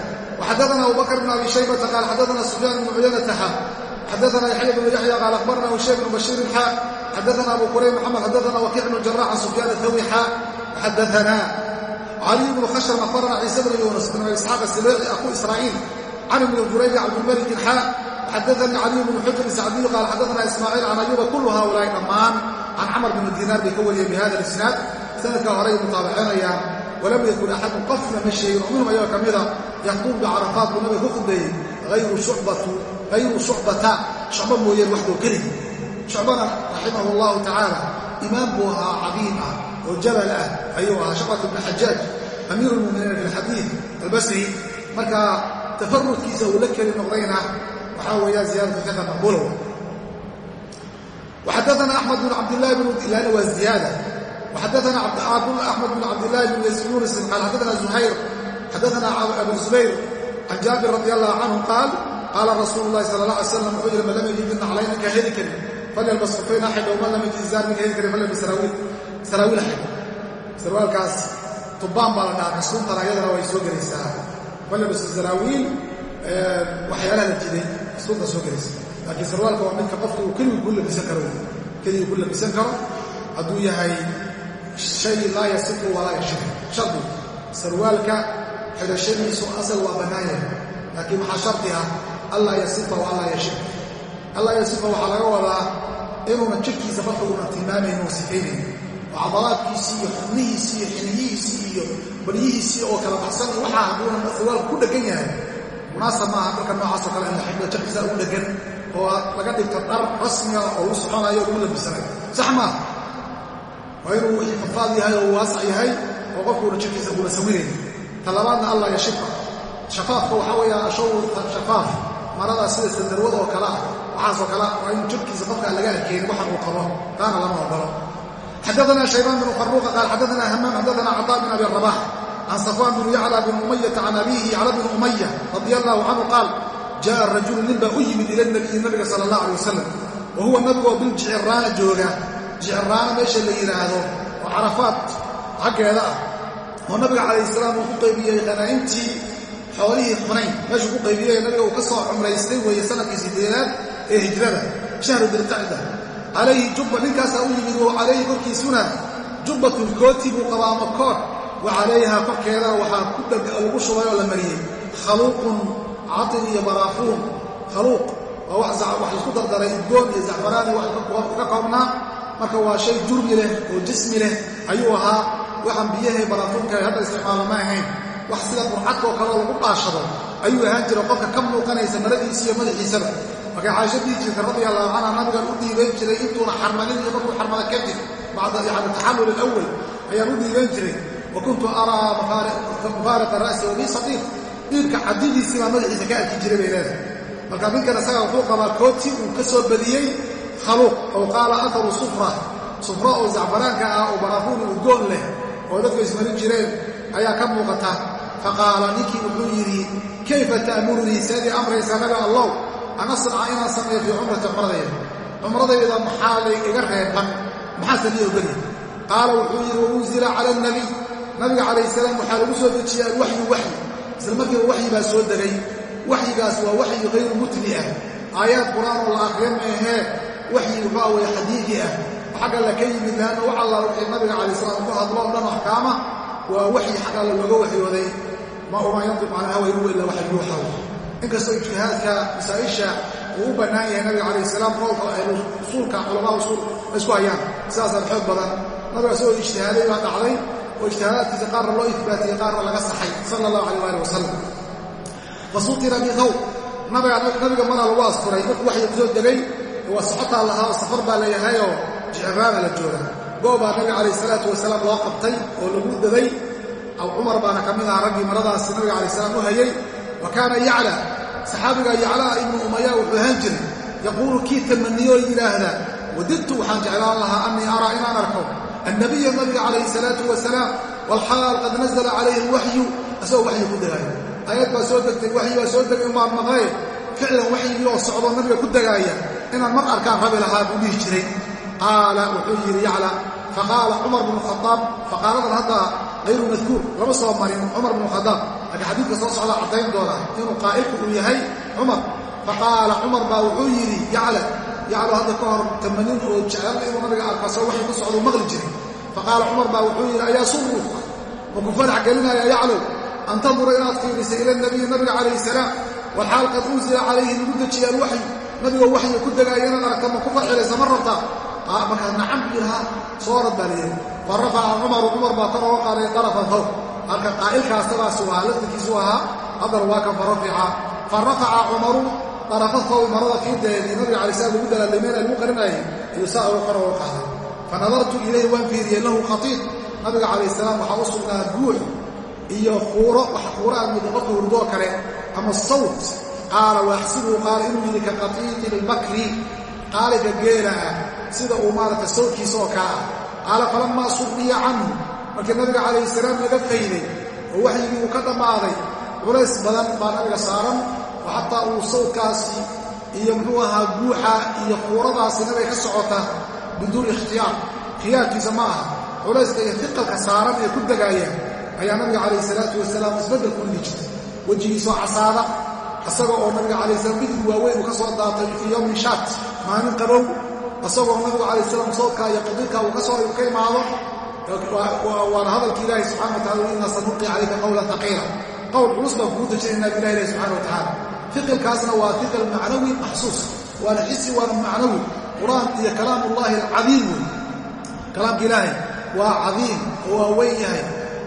وxadana abu bakr bn abi shaybata qaal xadana sufyaan bn cuyanata xa xadana yaxya bnu yaxya qaal akhbarna hushaym bn bashiirin xa xadana abu qurayb mxamed xadana wakiic bnu jaraax can sufyaan ahawi xa xadana cali bnu khashm abarana ciise bn yuunus bn abi isxaaq asibeeci aku israa'iil can ibni juraybi cabdilmalik ilxaa xadaanii caliy bnu xujr sacdiyu qaal xadaanaa ismaaciil can ayuba kulu haulaai dhammaan can camar bni dinaar bay ka wariyeen bihada isnaad sanadkaa horay mutaabacinayaa walam yakun axadun qofna ma sheegin oo minhum ayagoo ka mida yaxdumu bicarafaat buu nabiga ku khudbeeyey hayru shucbata shucba mooyeen waxdoo keligi shucbana raximah allahu tacaala imaam buu ahaa cadiim ah oo jabal ah ayuu ahaa shucbat bni xajaaj amiiru lmuminiina fi lxadiid albasri marka tafarudkiisa uu la keli noqdayna waxaa weeyaan ziyaaratu fiqa maqbuulow waxadana axmed bn cabdillahi bn ilaana waa ziyaada وxadثna أحمد بن cabdاللahi بن يuنس qال xadثna زhayر xadثna أبو زbayr عan jaaبir رضي الله عنه qاal qاala رasuuل اللahi صلى الله عليه وسلم wuxuu yihi man lam yجid naclayna ka heli karin falyلbas kufayna xidho man lam yجid zaar ninka heli karin falyلbas saraawiil xidho sarwaalkaas tubaan baa la dhaha kasuuntana ayadana way soo gelaysaa. Falyلbas saraawiil waxyaalaha la jiday kasuunta soo gelaysa. Laakiin sarwaalka waa midka qofka uu keligii ku labisan karo keligii ku labisan karo hadduu yahay shay laa yasifu walaa yashif shardi. Sarwaalka xidhashadiisu asal waa bannaan yahay. Laakiin maxaa shardi ah allaa yasifa wa allaa yashif allaa yasifa waxaa laga wadaa inuuna jidhkiisa marka uuna tilmaamayn oo sifaynayn oo cadalaadkiisii iyo xubnihiisii iyo xiniyihiisii iyo baryihiisii oo kala baxsan waxaa hadduuna sarwaalka ku dheggan yahay. Munaasab maaha marka noocaasoo kale in la xidho jidhkiisa ugu dheggan oo laga dhigto dhar rasmiga oo lagu soconayo o lagu sax maaha. Waa inuu wixii fafaad yahay oo waasac yahay oo qofkuuna jidhkiisa kuna sawirayn talabaadna allah yashifa shafaafka waxaa weeyaan ashawrta shafaaf maradaa sida sandarwada oo kale ah. Waxaasoo kale waa in jidhkiisa qofka laga arkeynin waxan uu qabo taana lama ogolo xadana shaybaan bn faruuqa qaal xadana hamaam xadana caطaa bin abi rabax can safwaan binu yacla bin umayata can abiihi yacla bin umaya radia allahu canhu qaal jaءa rajulu nin baa u yimid ila nabiyi nabiga sala allah alay wasalam wa huwa nabigoo biljiciraana jooga jiciraana meesha la yidhaahdo oo carafaad xaggeeda ah oo nabiga calayh salaam uu ku qaybiyey qanaa'intii xoolihii xunayn meeshuu ku qaybiyey nabiga uu ka soo cumraystay weeye sannadkii sideedaad calayhi jubba ninkaasaa u yimid wa calayhi korkiisuna. Jubbatun kooti buu qabaa ama koor. Wa calayha korkeeda waxaa lagu shubay oo la mariyey khaluuqun catin iyo baraafuun. Khaluuq waa wax la isku dardaray. Udgoon iyo zacfaraani wax ka koobnaa marka waa shay jurmi leh oo jismi leh. Ayuu ahaa waxaan biyahay baraafuunka hadda isticmaalo ma ahayn. Wax sida qurcadkaoo kaleo lagu dhaashado. Ayuu ahaan jira qofka ka muuqanaysa maradiisi iyo madaxiisaba markay caaisha dhihi jirta radia allahu canha nabigan u dhiibayn jiray intuuna xarmadin iyo markuu xarmada kadib bacda yani taxallul alawal ayaan u dhiibayn jiray wa kuntu araa mufaariqa ra'si wabii sadiiq dhiibka caddidiisii baa madaxiisa ka arki jiray bay leedahay. Marka ninkan isaga wuxuu qabaa kooti uu ka soo badiyey khaluuq ow qaala ataru sufra. Sufra oo zacfaraanka ah oo baraafuuni udgoon leh oo dadku ismarin jireen ayaa ka muuqata. Faqaala ninkii wuxuu yidhi kayfa ta'murunii? Seedii amraysaa nabi allow an asnaca inaan sameeyo fii cumrati cumradayda cumradayda maxaa lay iga reeban maxaase lii ogolya qaala wuxuu yidhi waunzila cala alnabiy nabiga calayh salaam waxaa lagu soo dejiyey alwaxyu waxyi isla markiiba waxyi baa soo degay waxyigaas waa waxyi hayru mutli ah aayaad qur'aan oo la akhriya maahee waxyi waxaa weye xadiidi ah xag alla ka yimid laanna wax alla wixii nabiga calayh salaam ku hadlo o dhan axkaama waa waxyi xag alla looga waxyooday ma umaa yantiq can hawa in huwa ilaa waxy yuuxaw inkastoo ijtihaadka masaa'isha uu u bannaan yahay nabiga calayh salaam qowlka ahlu usuulka culamaa usuul isku hayaan. Sidaasaan xoog badan. Nabiga isagoo ijtihaaday baa dhacday oo ijtihaadaadkiisa qaarna loo ihbaatiyey qaarna laga saxay sala allahu alayh waali wasalam fasutira bihawb nabiga maraa lagu asturay markuu waxyi ku soo degay waa socotaa lahaa oo safar baa leeyahayoo jicraana la jooga. Goobaa nabiga calayh salaatu wasalaam loo qabtay oo lagu daday cumar baana ka mid aha raggii maradaasi nabiga calayh salaam u hayay wa kaana yacla saxaabiga yaclaa ibnu umaya wuxuu ahaan jiray yaquulu kii tamaniyoo yidhaahdaa wadidtu waxaan jeclaan lahaa annii araa inaan arko annabiya nabiga calayhi salaatu wasalaam walxaal qad nazala calayhi alwaxyu asagoo waxyi ku degaayo aayad baa soo degtay waxyi baa soo degay umaan maqlee ficlan waxyigii oo socdoo nabiga ku degaaya inaan mar arkaan rabi lahaa buu dhihi jiray. Qaala wuxuu yidhi yacla. Faqaala cumar bnu khadaab faqaaladan hadda hayru madkuur lama soo marin cumar bnu khadaab laakiin xadiidka soo socda caddayn doona inuu qaa'ilku uu yahay cumar. Faqaala cumar baa wuxuu yidhi yacla yaclo hadda ka hor tamanin oo jecel inuu nabiga soo waxay ku socduu maqli jiray. Faqaala cumar baa wuxuu yidhi ayaa surru ma ku farax gelinaya yaclow an tandura inaad fiirisay ila nabiyi nabiga calayhi salaam. Walxaal qad unsila calayhi lagu dejiye alwaxyu. Nabigoo waxyi ku degaaya inaad aragta ma ku farxilaysa ma rabtaa markaas nacam buu yidhahaa soo orad baa layidhi fa cumaru cumar baa kor oga qaaday qarafa thawb halka qaa'ilkaastabaasu ahaa laftirkiisu ahaa haddana waa kan farafica fa rafaca cumaru thawb marada fiideedii nabiga calay slam lagu dalaallimeena lagu qarinayay ayuu saa uga kor oga qaaday. Fa nadartu ilayhi waan fiiriyey lahu khatiib. Nabiga calayh salaam waxaa u sugnaa guux iyo kuuro wax kuuro aad qofka hurdoo kale ama sawt. Qaala waaxsibuu qaala inuu yidhi ka qatiiti lbakri qaaliga geela ah sida uu maaragtay sawtkiisa oo kaa. Ah qaala falammaa surdiya canhu markii nabiga calayhi salaam laga fayday oo waxyigii uu ka dhammaaday culays badan baa nabiga saaran oo xataa uu sawtkaasi iyo muxuu ahaa guuxa iyo kuuradaasi nabiga ka socota biduuni ikhtiyaar. Khiyaarkiisa ma aha. Culayska iyo hiqalka saaran ee ku degaaya ayaa nabiga calayhi salaatu wasalaam isbeddel ku ridi jirtay wejigiisoo casaada isaga oo nabiga calayh salam bidig waaweyn uu ka soo daatay fii yowmin shaat maalin qabow. Isagoo nabigu calayh salaam soodkaa iyo qadiidkaa uu ka soo ka imaado waana hadalka ilaahi subxana wa tacala inaa sanulqi calayka qawlan taqiila qowl culus baan kugu dejinaynaa bilah ilahi subxana wa tacaala fiqilkaasna waa fiqil macnawi maxsuus waana xisi waana macnawi. Qur'aan iyo kalaam ullahi alcadiim wey kalaamka ilaahay waa cadiim oo waa weyn yahay.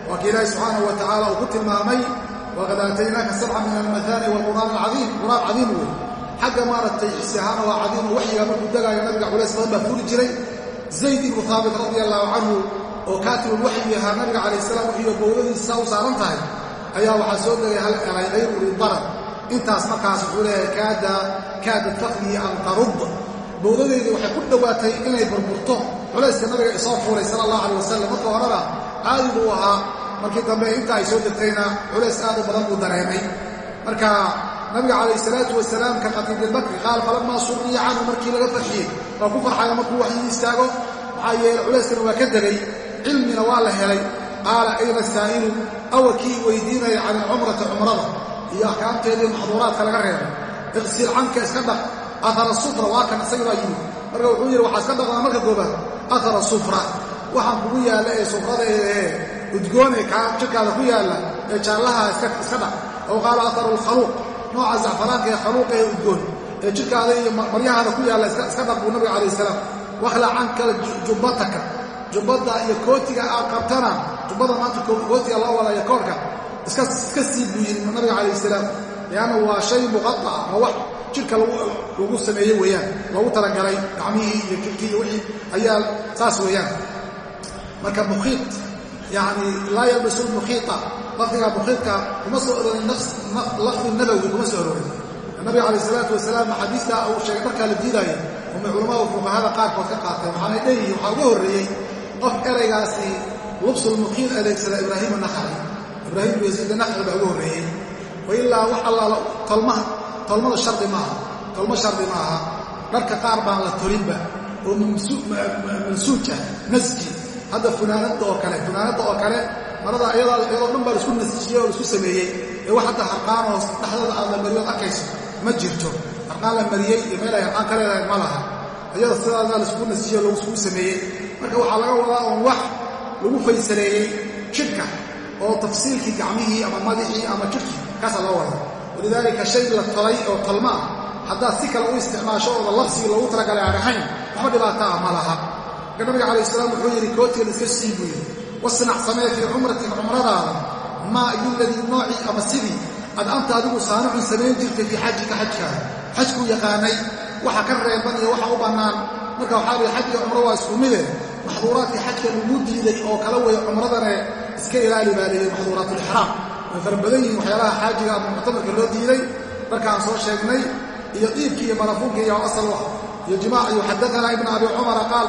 Waa ka ilaahi subxaanahu wa tacaala uu ku tilmaamay waqad aataynaaka sabca min almahaani waalqur'aan alcadiim. Qur'aan cadiim wey xagga maaragtay xisi ahaana waa cadiim oo waxyigaa markuu degaayo nabiga culays badan baa fuuli jiray. Zayd ibnu haabit radia allahu canhu oo kaatibul waxyi ahaa nabiga calayh salaam wuxuuyo bowladiisa u saaran tahay ayaa waxaa soo degay hal eray hayr ulidarar intaas markaas wuxuu leeyahay kaada kaadad fakdii an tarub bowladeydii waxay ku dhowaatay inay burburto. Culayska nabiga isoo fuulay sala allah alay wasalam marka horeba caadi buu ahaa. Markii dambe inta ay soo degtayna culays aad u badan buu dareemay. Marka nabiga calayh salaatu wasalaam ka khatiibilbakri qaal falamaa suriya canhu markii laga farxiyey waa ku farxayo markuu waxyi istaago. Maxaa yeele culayskana waa ka degay cilmina waa la helay qaala ayna saa'ilu awa kii weydiinaya can ilcumrati cumrada iyo axkaamteedii maxduuraadka laga reebay. Iqsil canka iska dhaq ahara sufra waa kan isaga baa yimid. Marka wuxuu yidhi waxaa iska dhaqdaa marka koobaad ahara sufra. Waxaan kugu yaalla ee sufrada ee udgoone kaa jirkaada ku yaalla ee jaallaha iska dhaq. Aw qaala aharu lkhaluuq nooca zacfaraanka ee khaluuqa ee udgoon ee jirkaada iyo maryahaada ku yaalla iska dhaq buu nabiga calayh salaam. Wakhla canka jubbataka jubbadda iyo kootiga aad qabtana jubbada maanta kootiga loo wadaayo koorka iska sii buu yidhi nabiga calayh salaam. Lianna waa shay muqaطaca waa wax jirka lagu sameeye weeyaan loogu talagalay gacmihii iyo jirkii iyo wixii ayaa saas weeyaan. Marka mukhiid yani laa yalbisu lmukhiita lafdiga mukhiidka kuma soo ororin lafdi nabowi kuma soo ororin nabiga calayh salaatu wasalaam axaadiista uu sheegay markaa la diidaayo umay culamada fuqahada qaarkood ka qaateen waxaanay leeyihiin waxaa uga horreeyey qof eraygaasi lubsulmukhiid adeegsada ibraahim anakhaci ibraahim bn yaziid anakhaci baa uga horreeyey. Wa ilaa wax allaala tolmaha tolmada shardi maaha tolmo shardi ma aha dharka qaar baan la tolinba oo mansuuj ah hadda funaanada oo kale funaanadda oo kale marada iyadoo dhan baa la isku nasjiyey oo la isku sameeyey. Ee wax hadda harqaanoo dhexdada aad la mariyood arkayso ma jirto. Harqaan la mariyey iyo meel ay harqaan ka leedahay ma laha. Iyada sidaasaa la isku nasjiyey oo laiskugu sameeyey marka waxaa laga wadaa oon wax lagu faysaleeyey jidhka oo tafsiilkii gacmihii ama madaxii ama jidhkii kaasaa loo wadaa. Walidaalika shay la tolay oo talma haddaad si kale u isticmaasho ooda lafsigii loogu talagalay aan ahayn waxba dhibaata ah ma laha. Marka nabiga calayh salaam wuxuu yidhi kootigan iska sii yidhi wasnac samee fii cumratika cumradaada maa yuladii noocii ama sidii ad anta adigu saanicun samayn jirtay fii xajika xajkaada xajkuu yaqaanay waxa ka reeban iyo waxa u bannaan. Marka waxaa lihi xaj iyo cumro waa isku mide maxduuraadkii xajka lagu diiday oo kala weeye cumradane iska ilaali baa leeyay maxduuraatulixraam way fara badan yihiin waxyaalaha xaajiga ama muctamarka loo diiday. Markaan soo sheegnay iyo diibkii iyo malafuunkii iyo asal u ah iyo jimaac iyo xadaanaa ibn abi cumara qaal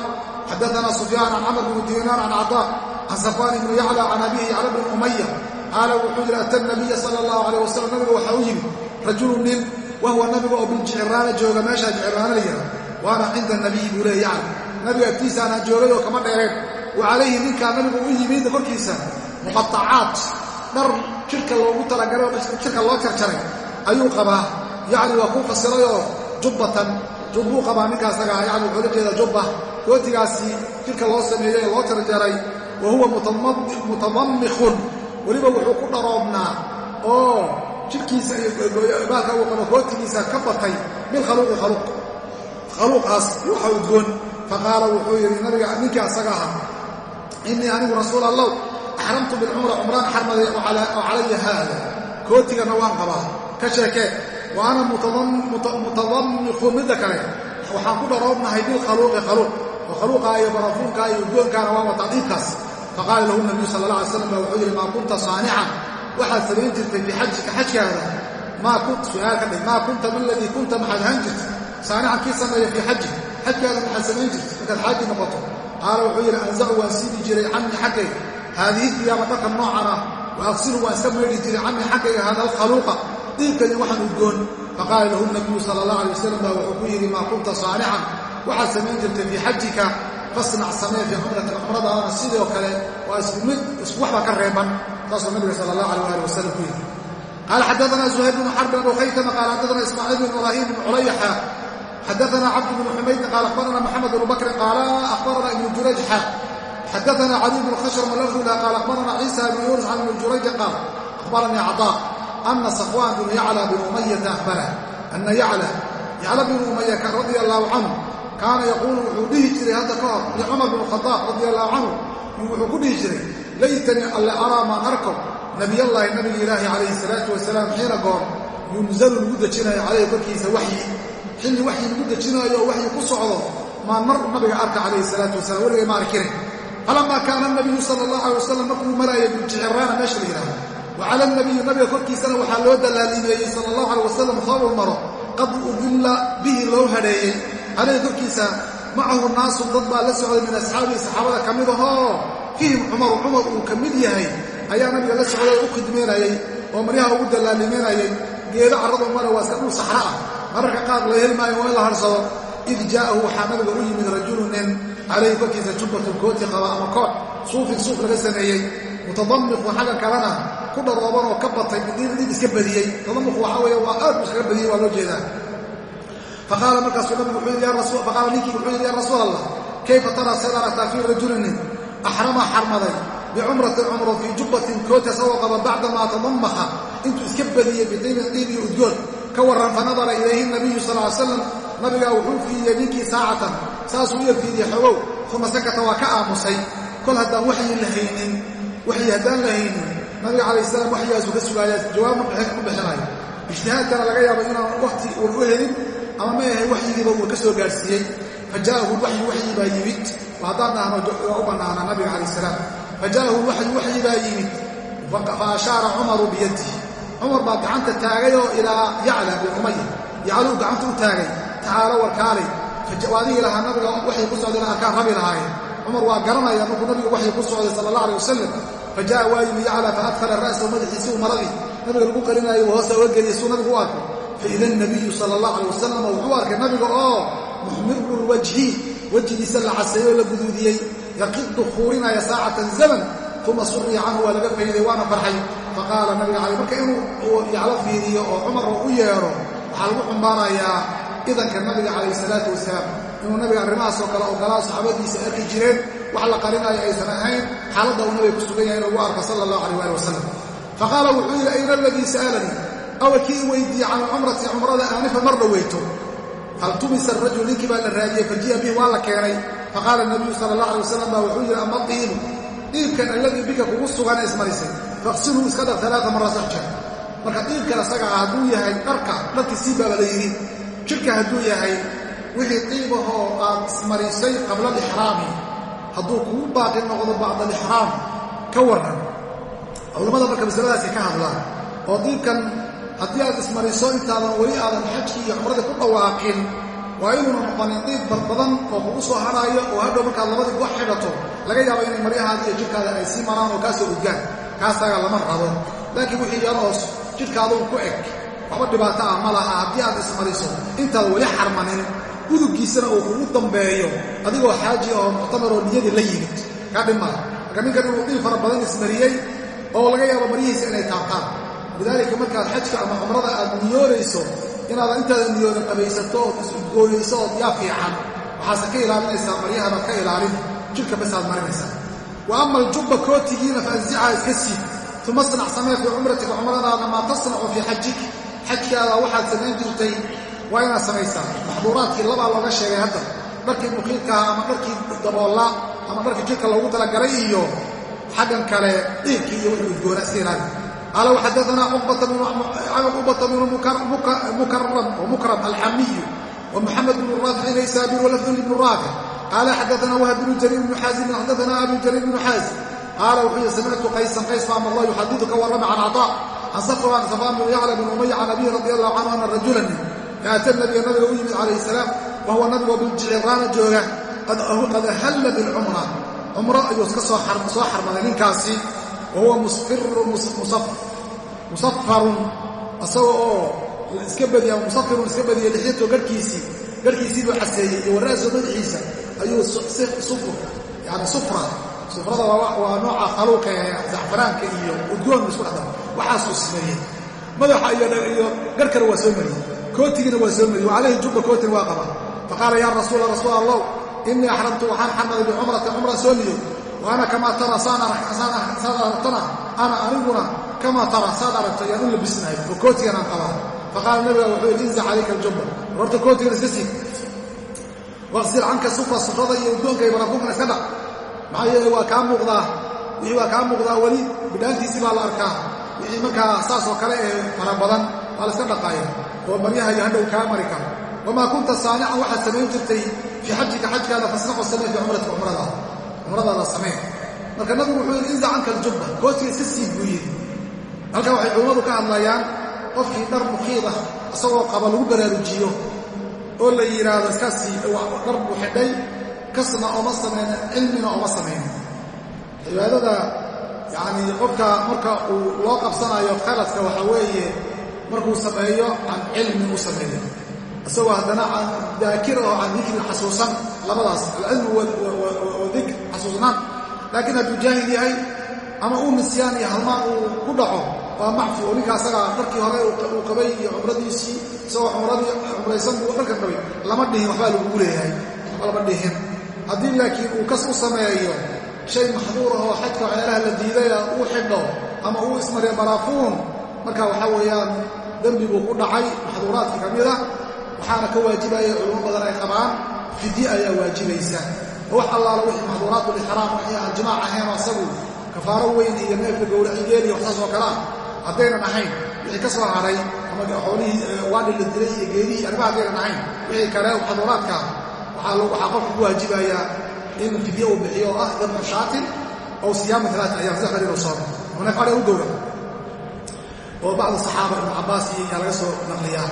xadaanaa sufyaan can camr bni diinaan can cadaa can safwaan ibni yacla can abihi yacla bni umaya qaala wuxuu yidhi ata nabiya sala allahu calayh wasalam nabiga waxaa u yimid rajulu nin wahuwa nabiga oo biljiciraana jooga meeshaa jiciraana la yidhaha waana cinda nabiyi buu leeya yacni nabiga agtiisaanaan joogay oo kama dheereen wa calayhi ninkaa nabigu u yimid korkiisa muqaacaat dhar jidhka loogu talagalay oo jidhka loo jarjaray ayuu qabaa. Yacni waa kuu fasirayoo jubbatan jubbuu qabaa ninkaasaga yani wuxuu la jeedaa jubba. Kootigaasi jidhka loo sameeyey ee loo jarjaray wa huwa mutadammikhun weliba wuxuu ku dharoobnaa oo jidhkiisa iyo baalka uu qabo kootigiisa ka batay bilkhaluuqi khaluuq. Khaluuqaas waxa udgoon faqaala wuxuu yidhi nabiga ninkii asaga ahaa innii anigu rasuul allow axramtu bilcumra cumraan xarmaday oo calaya haada. Kootigana waan qabaa. Ka sheekee wa ana mutadammiqun midda kale. Waxaan ku dharoobnahay bilkhaluuqi khaluuq oo khaluuqaa iyo barafuunkaa iyo udgoonkaana waan wataa dhiibkaas faqaala lahu nabiyu sala allah alay slam baa wuxuu yidhi maa kunta saanican? Waxaad samayn jirtay fii xajika xajkaada. Maa kunt su'aal ka dhig. Maa kunta maladii kunta maxaad ahaan jirtay xajkaada maxaad samayn jirtay markaad xaaji noqoto qaala wuxuu yidhi anzacu waan siidi jiray canii xaggayga haadihi diyaaba dharka noocan ah wa aqsilu waan iska maydhi jiray canii xaggayga hada alkhaluuqa diibkani waxaan udgoon faqaala lahu nabiyu sala allah alay wasalam baa wuxuu ku yidhi maa kunta saanican waxaad samayn jirtay fii xajika fasnac samee fii cumratika cumradaadana sidoo kale waa isku mid isku waxba ka reeban saasuu nabiga sala allah alayh ali wasalam ku yidhi qaala xadaana zuhayr bnu xarb abu khaytama qaala xadaana ismaaciil bn ibraahim bn culayaxa xadaana cabd bn xumaydin qaala akhbarana maxamed bnu bakrin qaala akhbarana ibnu jurayj xa xadaana cali bn khashr malafula qaala akhbarana ciisa bn yunis can ibni jurayji qaal akhbaranii cadaa ana safwaan bnu yacla bn umayata ahbara ana yacla yacla bnu umaya radia allahu canhu kaana yaquulu wuxuu dhihi jiray hadda ka hor licumar bn khadaab radia allahu canhu wuxuu ku dhihi jiray laytanii alle araa maan arko nabiyallaahi nabiga ilaahi calayhi salaatu wasalaam xiina goor yunzalu lagu dejinayo calayhi korkiisa waxyi xilli waxyi lagu dejinaayo oo waxyi ku socdo maan mar nabiga arka calayhi salaatu wasalam weligay ma arkine falamaa kaana nabiyu sala allahu alay wasalam markuu maraya biljiciraana meesha la yidhahdo wa cala nabiyi nabiga korkiisana waxaa loo dallaaliimeeyey sala allahu alay wasalam sababul maro qad udilla bihi loo hadheeyey calayhi korkiisa macahu naasun dad baa la socday min asxaabihi saxaabada ka mid ahoo fiihim cumaru cumar uu ka mid yahay. Ayaa nabiga la socday oo u khidmeynayay oo maryaha ugu dallaalimeynayay geedo carradu mara waa iska dhul saxra ah mararka qaar la heli maayo waa in la harsado. Id jaa'ahu waxaa nabiga u yimid rajulu nin calayhi korkiisa jubbatun kooti qaba ama koox. Suufin suuf laga sameeyey. Mutadammiqun xagga kalena ku dharooban oo ka batay midin dhib iska badiyey. Tadammuqu waxaa weeye waa aad u iskaga badiyey waa loo jeedaa. Faqaala markaasuu nabigu faqaala ninkii wuxuu yidhi ya rasuul allah kayfa taraa seed aragtaa fii rajulinin axrama xarmaday bicumratin cumro fii jubbatin kooti asagoo qaba bacdamaa tadammaqa intuu iska badiyey bidiibin diib iyo udgoon ka warran fa nadara ilayhi nabiyu sal ly slam nabigaa wuxuu fiidiyey ninkii saacatan saasuu iya fiidiyey xogow uma sakata waa ka aamusay. Kol haddaan waxyi la haynin waxyi haddaan la haynin nabiga calayh salaam waxyigaasuu ka sugaayaa jawaab ma bixinayo ijtihaadkana laga yaabo inaan wakti uun u helin ama ma ahay waxyigiiba uu ka soo gaadhsiiyey. Fa jaa'ahu lwaxyu baa yimid. Haddaan dhahno waa u bannaanaa nabiga calayh salaam. Fa jaa'ahu lwaxyu baa yimid. Fa ashaara cumaru biyadihi cumar baa gacanta taagayoo ilaa yacla bin umaya yacluu gacanta u taagay tacaalo warkaalay adigii lahaa nabiga waxay ku socdeen arkaan rabi lahaayeen. Cumar waa garanaya markuu nabiga waxay ku socday sala allah alay wasalam fa ja'a waa yimi yacla fa adkhala ra'sahu madaxiisi u maradii. Nabiga lagu qarinaayo hoosta oga geliyay suu nabigu u arko faida nabiyu sala allah alay wasalam wuxuu arkay nabiga oo muxmiru lwajhi wejigiisa la caseeyoo la guduudiyey. Yaqidu khuurinaya saacatan zaman uma suriya canhu waa laga fayday waana farxay faqaala nabiga calay marka inuu yaclo fiiriyo oo cumar u yeedho waxaa lagu xumbaanayaa idanka nabiga calayh salaatu wasalaam. Inuu nabiga arrimahaasoo kale ogolaa saxaabadiisa arki jireen wax la qarinayo aysan ahayn xaaladda uu nabiga ku sugan yahay in lagu arko sala allah alayh ali wasalam faqaala wuxuu yidhi ayna aladii sa'alanii awa kii i weydiiyey can cumrati cumrada aanifa mar dhaweyto hal tumisa arajul ninkii baa la raadiyey faji'a bihi waa la keenay. Faqaala nabiyu sala allah alay wasalam baa wuxuu yidhi ama diibu dhiibkan alladii bika kugu sugan ismarisay faqsiluu iska dhar alaaa maraat jeer marka dhiibkan asaga ah hadduu yahay dharka dharkii sii baaba la yidhi jidhka hadduu yahay wixii diibahoo aad ismarisay qabla alixraami hadduu kugu baaqi noqdo bacda alixraam ka warran. Culammada marka masaladaasi ka hadlaan oo diibkan haddii aad ismariso intaadan weli aadan xajkii iyo cumradii ku dhawaaqin waa inuuna noqonin diib barbadan oo kugu soo hadhaayo oo hadhow markaad labadii wax xidhato laga yaabo inay maryahaada iyo jidhkaada ay sii maraan oo kaa soo udgaan kaasaga lama rabo. Laakiin wixii yaroos jidhkaaduu ku eg. Waxba dhibaato ah ma laha haddii aad ismariso. Intaad weli xarmanin uduggiisana uu kugu dambeeyo adigoo xaaji oo muctamaroo niyadii la yimid. Kaa dhib mala marka ninkan inuu dhiib fara badan ismariyey oo laga yaabo maryihiisa inay taabtaan. Lidaalika markaad xajka ama cumrada aad niyoonayso inaadan intaada niyoodan qabaysato ood isudgooyayso ood yaa fiican. Waxaase ka ilaalinaysaa maryahanaad ka ilaalin. Jidhka basaad marinaysaa wa ama aljubba kootigiina faanzicaa iska siid uma snac samee fii cumratika cumradaana maa tasnacu fii xajik xajkaadaa waxaad samayn jirtay waa inaad samaysaa. Maxduuraadkii labaa looga sheegay hadda. Dharkii muqiirkaha ama dharkii daboollaa ama dharkii jidka loogu talagalay iyo xaggan kale dhiirkii iyo wixii udgoona iska ilaali qaala waxadaanaa cuqbata bnu mukaram alxamiyu wa muxamed bnu raaficin aysaabir walafdun ibnu raafic qaala xaddaana wahb bnu jariir bnu xaazim xaddaana abu jariir bnu xaaz qaala wuxuu yihi samictu qaysan qays baan maqlo yuxadidu ka warrama can cataa can safwan safaan binu yacla bn umaya can abihi radi allahu canhu ana rajulan kaata nabiga nabiga u yimid calayh salaam wa huwa nabigoo biljiciraana jooga qad ahalla bilcumra cumro ayuu iska soo xarmaday ninkaasi wa huwa musaffarun isaga oo iska badiya musafirun iska badiya lixyatoo garhkiisii garhkiisii caseeyey iyo waraaso madaxiisa ayuu yani sufra sufrada waa nooca khaluuqa ee zacfaraanka iyo udgoon isku dhexdara waxaasuu sameeyey. Madaxa iyo garhkana waa soo mariyey. Kootigiina waa soo mariyey. Calayhi jubba kootina waa qabaa faqaala yaa rasuula rasuul allah innii axramtu waxaan xarmaday bicumrati cumra soo niyo wa kamaa tara saad aragtana ana aniguna kamaa tara saad aragto ayaan u labisnahay oo kootigan aan qabaa faqaala nabiga wuxuu yidhi inzac calayka aljubba horta kootigan iska siig waqsil canka sufra sufrada iyo udgoonka iyo barafunkana iska dhac maxaa yeele waa kaa muuqdaa wixii waa kaa muuqdaa weli bidhaantiisii baa la arkaa wixii markaa saas oo kale ee fara badan waa la iska dhaqaaya oo maryaha iyo hadhow kaa mari karo wamaa kunta saanican waxaad samayn jirtay fii xajika xajkaada fasnaxu samee fii cumratika cumradaada cumradaada samee marka waxay culimmadu ka hadlayaan qofkii dhar mukiid ah isagoo qaba lagu baraarujiyo oo la yidhaahdo iskasii dhar buu xidhay kasna ooma samayn cilmina ooma samayn cibaadada yacni qofka marka uu loo qabsanayo khaladka waxaa weeye markuu sameeyo can cilmi u sameeyo isagoo haddana daakir oo can dikrin xasuusan labadaas alcilmu wadikr xasuusnaan. Laakiin hadduu jaahil yahay ama uu nisyaan iyo halmaan uu ku dhaco waa macfi oo ninka asagaa markii hore uu qabay iyo cumradiisii isagoo cumradii cumraysan buu dharka qabay lama dhihin waxbaa lagugu leeyahay lama dhihin. Haddii laakiin uu kas u sameeyo shay maxduur ah oo xajka waxyaalaha la diidaya uu xidho ama uu ismariyo baraafuun marka waxaa weeyaan dembi buu ku dhacay maxduuraadkii ka mid ah waxaana ka waajibaya culimo badan ay qabaan fidye ayaa waajibaysa wax allaala wixii maxduuraatulixraam wixii aan jimaac ahayn oo asagu kafaaro weyn iyo neefka gowracigeel iyo oo kale ah haddaynan ahayn wixii ka soo haray ama xoolihii waadhi la dilay iyo geedihii arrimaha haddaynan ahayn wixii kale maxduuraadka waxaa qofka ku waajibayaa in fidye uu bixiyo ah dabxu shaatin oo siyaama alaata ayaam saddex beri oo sooma oo neef adhe u gowra oo bacdu saxaaba ibnu cabbaas iyo ayaa laga soo naqliyaa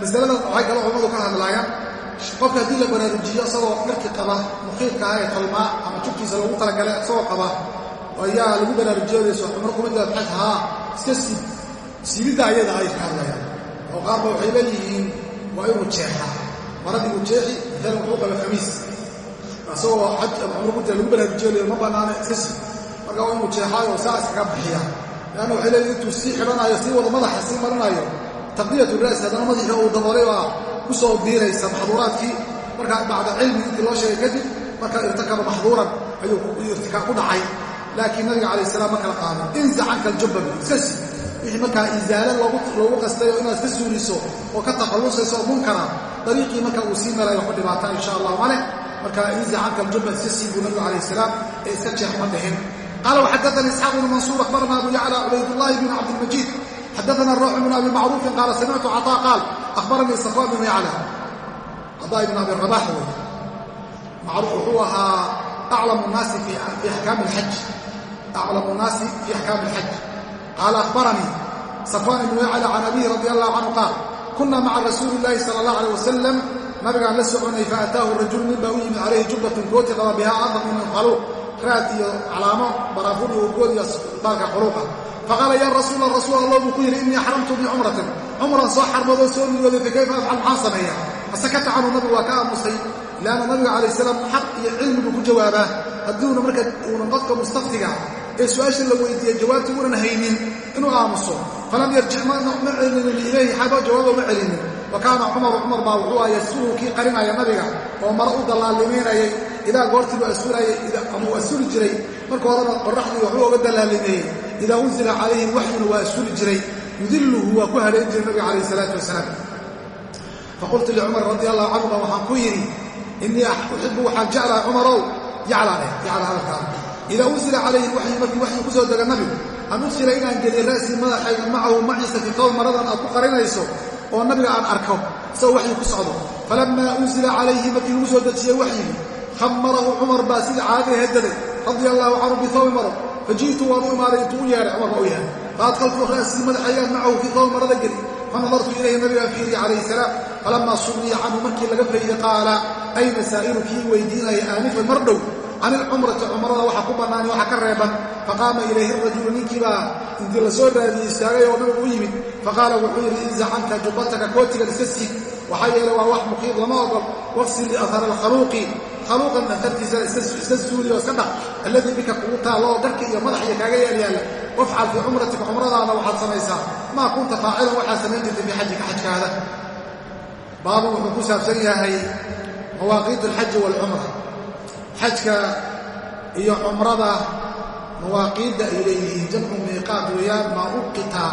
masalada waxay kale culamadu ka hadlaayaan qofka haddii la baraarujiyo isagoo dharkii qaba muqiidka ah ee qalmaa ama jubkiisa loogu talagalay isagoo qaba ayaa lagu baraarujiyodayso cumro kuma jira xaj haa iska siib siibidda ayada ay ka hadlayaan oo qaarba waxay leeyihiin waa inuu jeexaa maradii uu jeexi maalan wuxuu qaba khamiis. Isagoo xaj ama cumro ku jira lagu baraarujiyodayo ma bannaana iska siib marka waa inuu jeexaayo saa iskaga bixiya. Leanna waxay leeyihiin intuu sii xidhanayo sii wada madaxa sii marinayo taqdiyatu raasi haddana madaxii uu daboolay baa ku soo biiraysa maxduuraadkii. Markaa bacda cilmi intii loo sheegay kadib markaa irtakaba maxduuran ayuu irtikaa ku dhacay laakiin nabiga cala salaam ma kala qaadin insacanka aljubab iska si wixii markaa isaala loogu qastay oo inaad ka suuliso oo ka takhallusayso munkara dariiqii marka uu sii marayo waxu dhibaataa insha allahu caleh marka insacanka aljubab iska sii buu nabigu calah salaam ee iska jeex ma dhihin qaala waxaddaana isxaaq bnu mansuur akhbarana abu yacla cubaydullaahi bnu cabdilmajiid. Xaddaana ruux bnu abi macruufin qaala samictu cataa qaal akhbaranii safwaan bnu yacla. Cataa ibnu abi rabax wey macruuf wuxuu ahaa aclamu nnaasi fii axkaami alxaj aclamu الnaasi fi axkaami اlxaj qaala akhbaranii safwan ibnu yacla can abihi radi allahu canhu qaal kuna maca rasuuli اllahi salى اllah alيه wasalam nabigaan la soconay faataahu rajulu nin baa u yimid calayhi jubbatun kooti qaba bihaa cadam min qaluuq raad iyo calaamo baraafur iyo urgood iyo baalka qaluuqa faqaala yaa rasuula rasuul allah buu ku yidhi innii xaramtu bicumratin cumran soo xarmadoo soo niyooday fa kayfa afcal maxaan sameeya fasakata canhu nabigu waa ka aamusay leanna nabiga calayh salaam xaq iyo cilmi buu ku jawaabaa hadduuna marka uunan qofka mustaftiga ee su'aasha la weydiiyey jawaabtii uunan haynin inuu aamuso. Falam yarjic ma celinin ilayhi xaba jawaabo ma celinin. Wa kaana cumaru cumar baa wuxuu ah yasuru kii qarinaya nabiga oo maro u dallaalimaynayay idaa goortii buu asurayay ama uu asuri jiray. Marka horena qoraxdii waxbuu oga dallaalimeeyey idaa unzila calayhi waxyuna waa asuri jiray. Yudiluhu waa ku hadhayn jiray nabiga calayh isalaatu wasalaam. Faqultu licumar radi allahu canhu waxaan ku yidhi innii uxibu waxaan jeclaha cumarow. Yaclaa dheh yacla hadalkaada idaa unsila calayhi waxyi waxyi ku dega nabigu an ursila inaan geliyo ra'sii madaxayga macahu maciisa fi qowl maradan aad ku qarinayso oo nabiga aan arko. Isagoo waxyi ku socdo. Falammaa unsila calayhi markii lagu soo dejiyey waxyigi khamarahu cumar baa sida caadii hedaday radia allahu canhu bihawbi maro faji'tu waan u imaaday intuu u yeedhay cumar baa u yeedhay faadkaltu ra'sii madaxaygaan macahu qowl marada geli. Fanadartu ilayhi nabigaan fiiriya calayhi salaam. Falamaa sumiya canhu markii laga fayday qaala ayna saa'ilu kii weydiinaya aanifan mar dhow can ilcumrati cumrada waxa ku bannaani waxa ka reeban. Faqaama ilayhi rajulu ninkii baa intii la soo raadiyey istaagay oo nabigu u yimid. Faqaala wuxuu yidhi inza canka jubbataka kootigan iska siig waxaa yeelay waa wax muqiid lama ogol. Waqsil liahara alkhaluuqi. Khaluuqan atartiisana iska suuli oo iska dhaq. Alladii bika kugu taallo oo garhka iyo madax iyo kaaga yaal-yaalla wafcal fii cumratika cumradaada waxaad samaysaa. Maa kunta faacilan waxaad samayn jirtay fii xajika xajkaada. Baabu wuxuu ku saabsan yahay mawaaqiit alxaji waalcumra xajka iyo cumrada mawaaqiidda ay leeyihiin jamcu miiqaat weeyaan maa uqita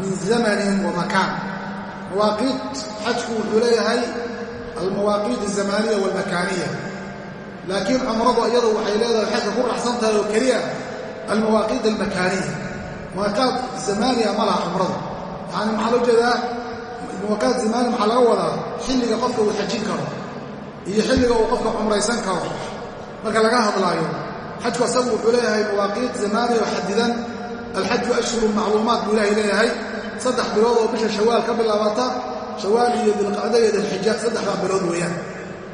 min zamanin wa makaan. Mawaaqiid xajku wuxuu leeyahay almawaaqiid alzamaaniya waalmakaaniya laakiin cumradu iyadu waxay leedahay xajka ku raxsan tahay oo keliya almawaaqiid almakaaniya. Mawaaqiid zamaaniya ma laha cumradu. Yacani maxaa loo jeedaa? Mawaaqiid zamaani maxaa laga wadaa? Xilliga qofka uu xajin karo iyo xilliga uu qofka cumraysan karo marka laga hadlaayo xajku asagu wuxuu leeyahay mawaaqiit zamaaniya oo xadidan. Alxaju ashhuru macluumaat buu ilaahay leeyahay. Saddex bilood oo bisha shawaal ka bilaabata shawaal iyo dilqacda iyo dilxija saddexdaa bilood weeyaan.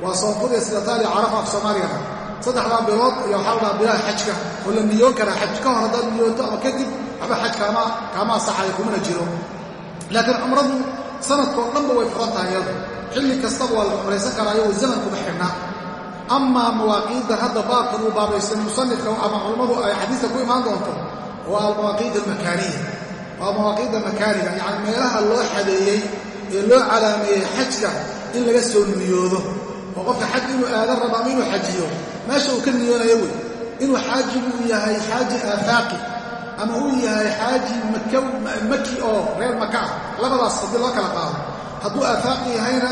Waa soonfuriya sida taali carafa af soomaaligana saddexdaa bilood iyo waxaa la dhaha bilaha xajka oo la niyoon karaa. Xaj ka hor haddaad niyooto ama kadib waxba xaj kaama asaxayo kumana jiro. Laakiin cumradu sanadkao dhanba way furan tahay iyadu. Xilli kastaba waa la cumraysan karaayo way zamankuma xidhnaa amaa mawaaqiidda hadda baabkan uu baabaystay musanifka ama culammadu ay xadiiska ku imaan doonto waa almawaaqiid almakaaniya waa mawaaqiidda makaaniga yacni meelaha loo xadeeyey ee loo calaameeyey xajka in laga soo niyoodo. Oo qofka xaj inuu aadan rabo ama inuu xajiyo. Meesha uu ka niyoonayo wey inuu xaajigu uu yahay xaaji aafaaqi ama uu yahay xaaji maki oo reer maka ah. Labadaas haddii loo kala qaado hadduu aafaaqi yahayna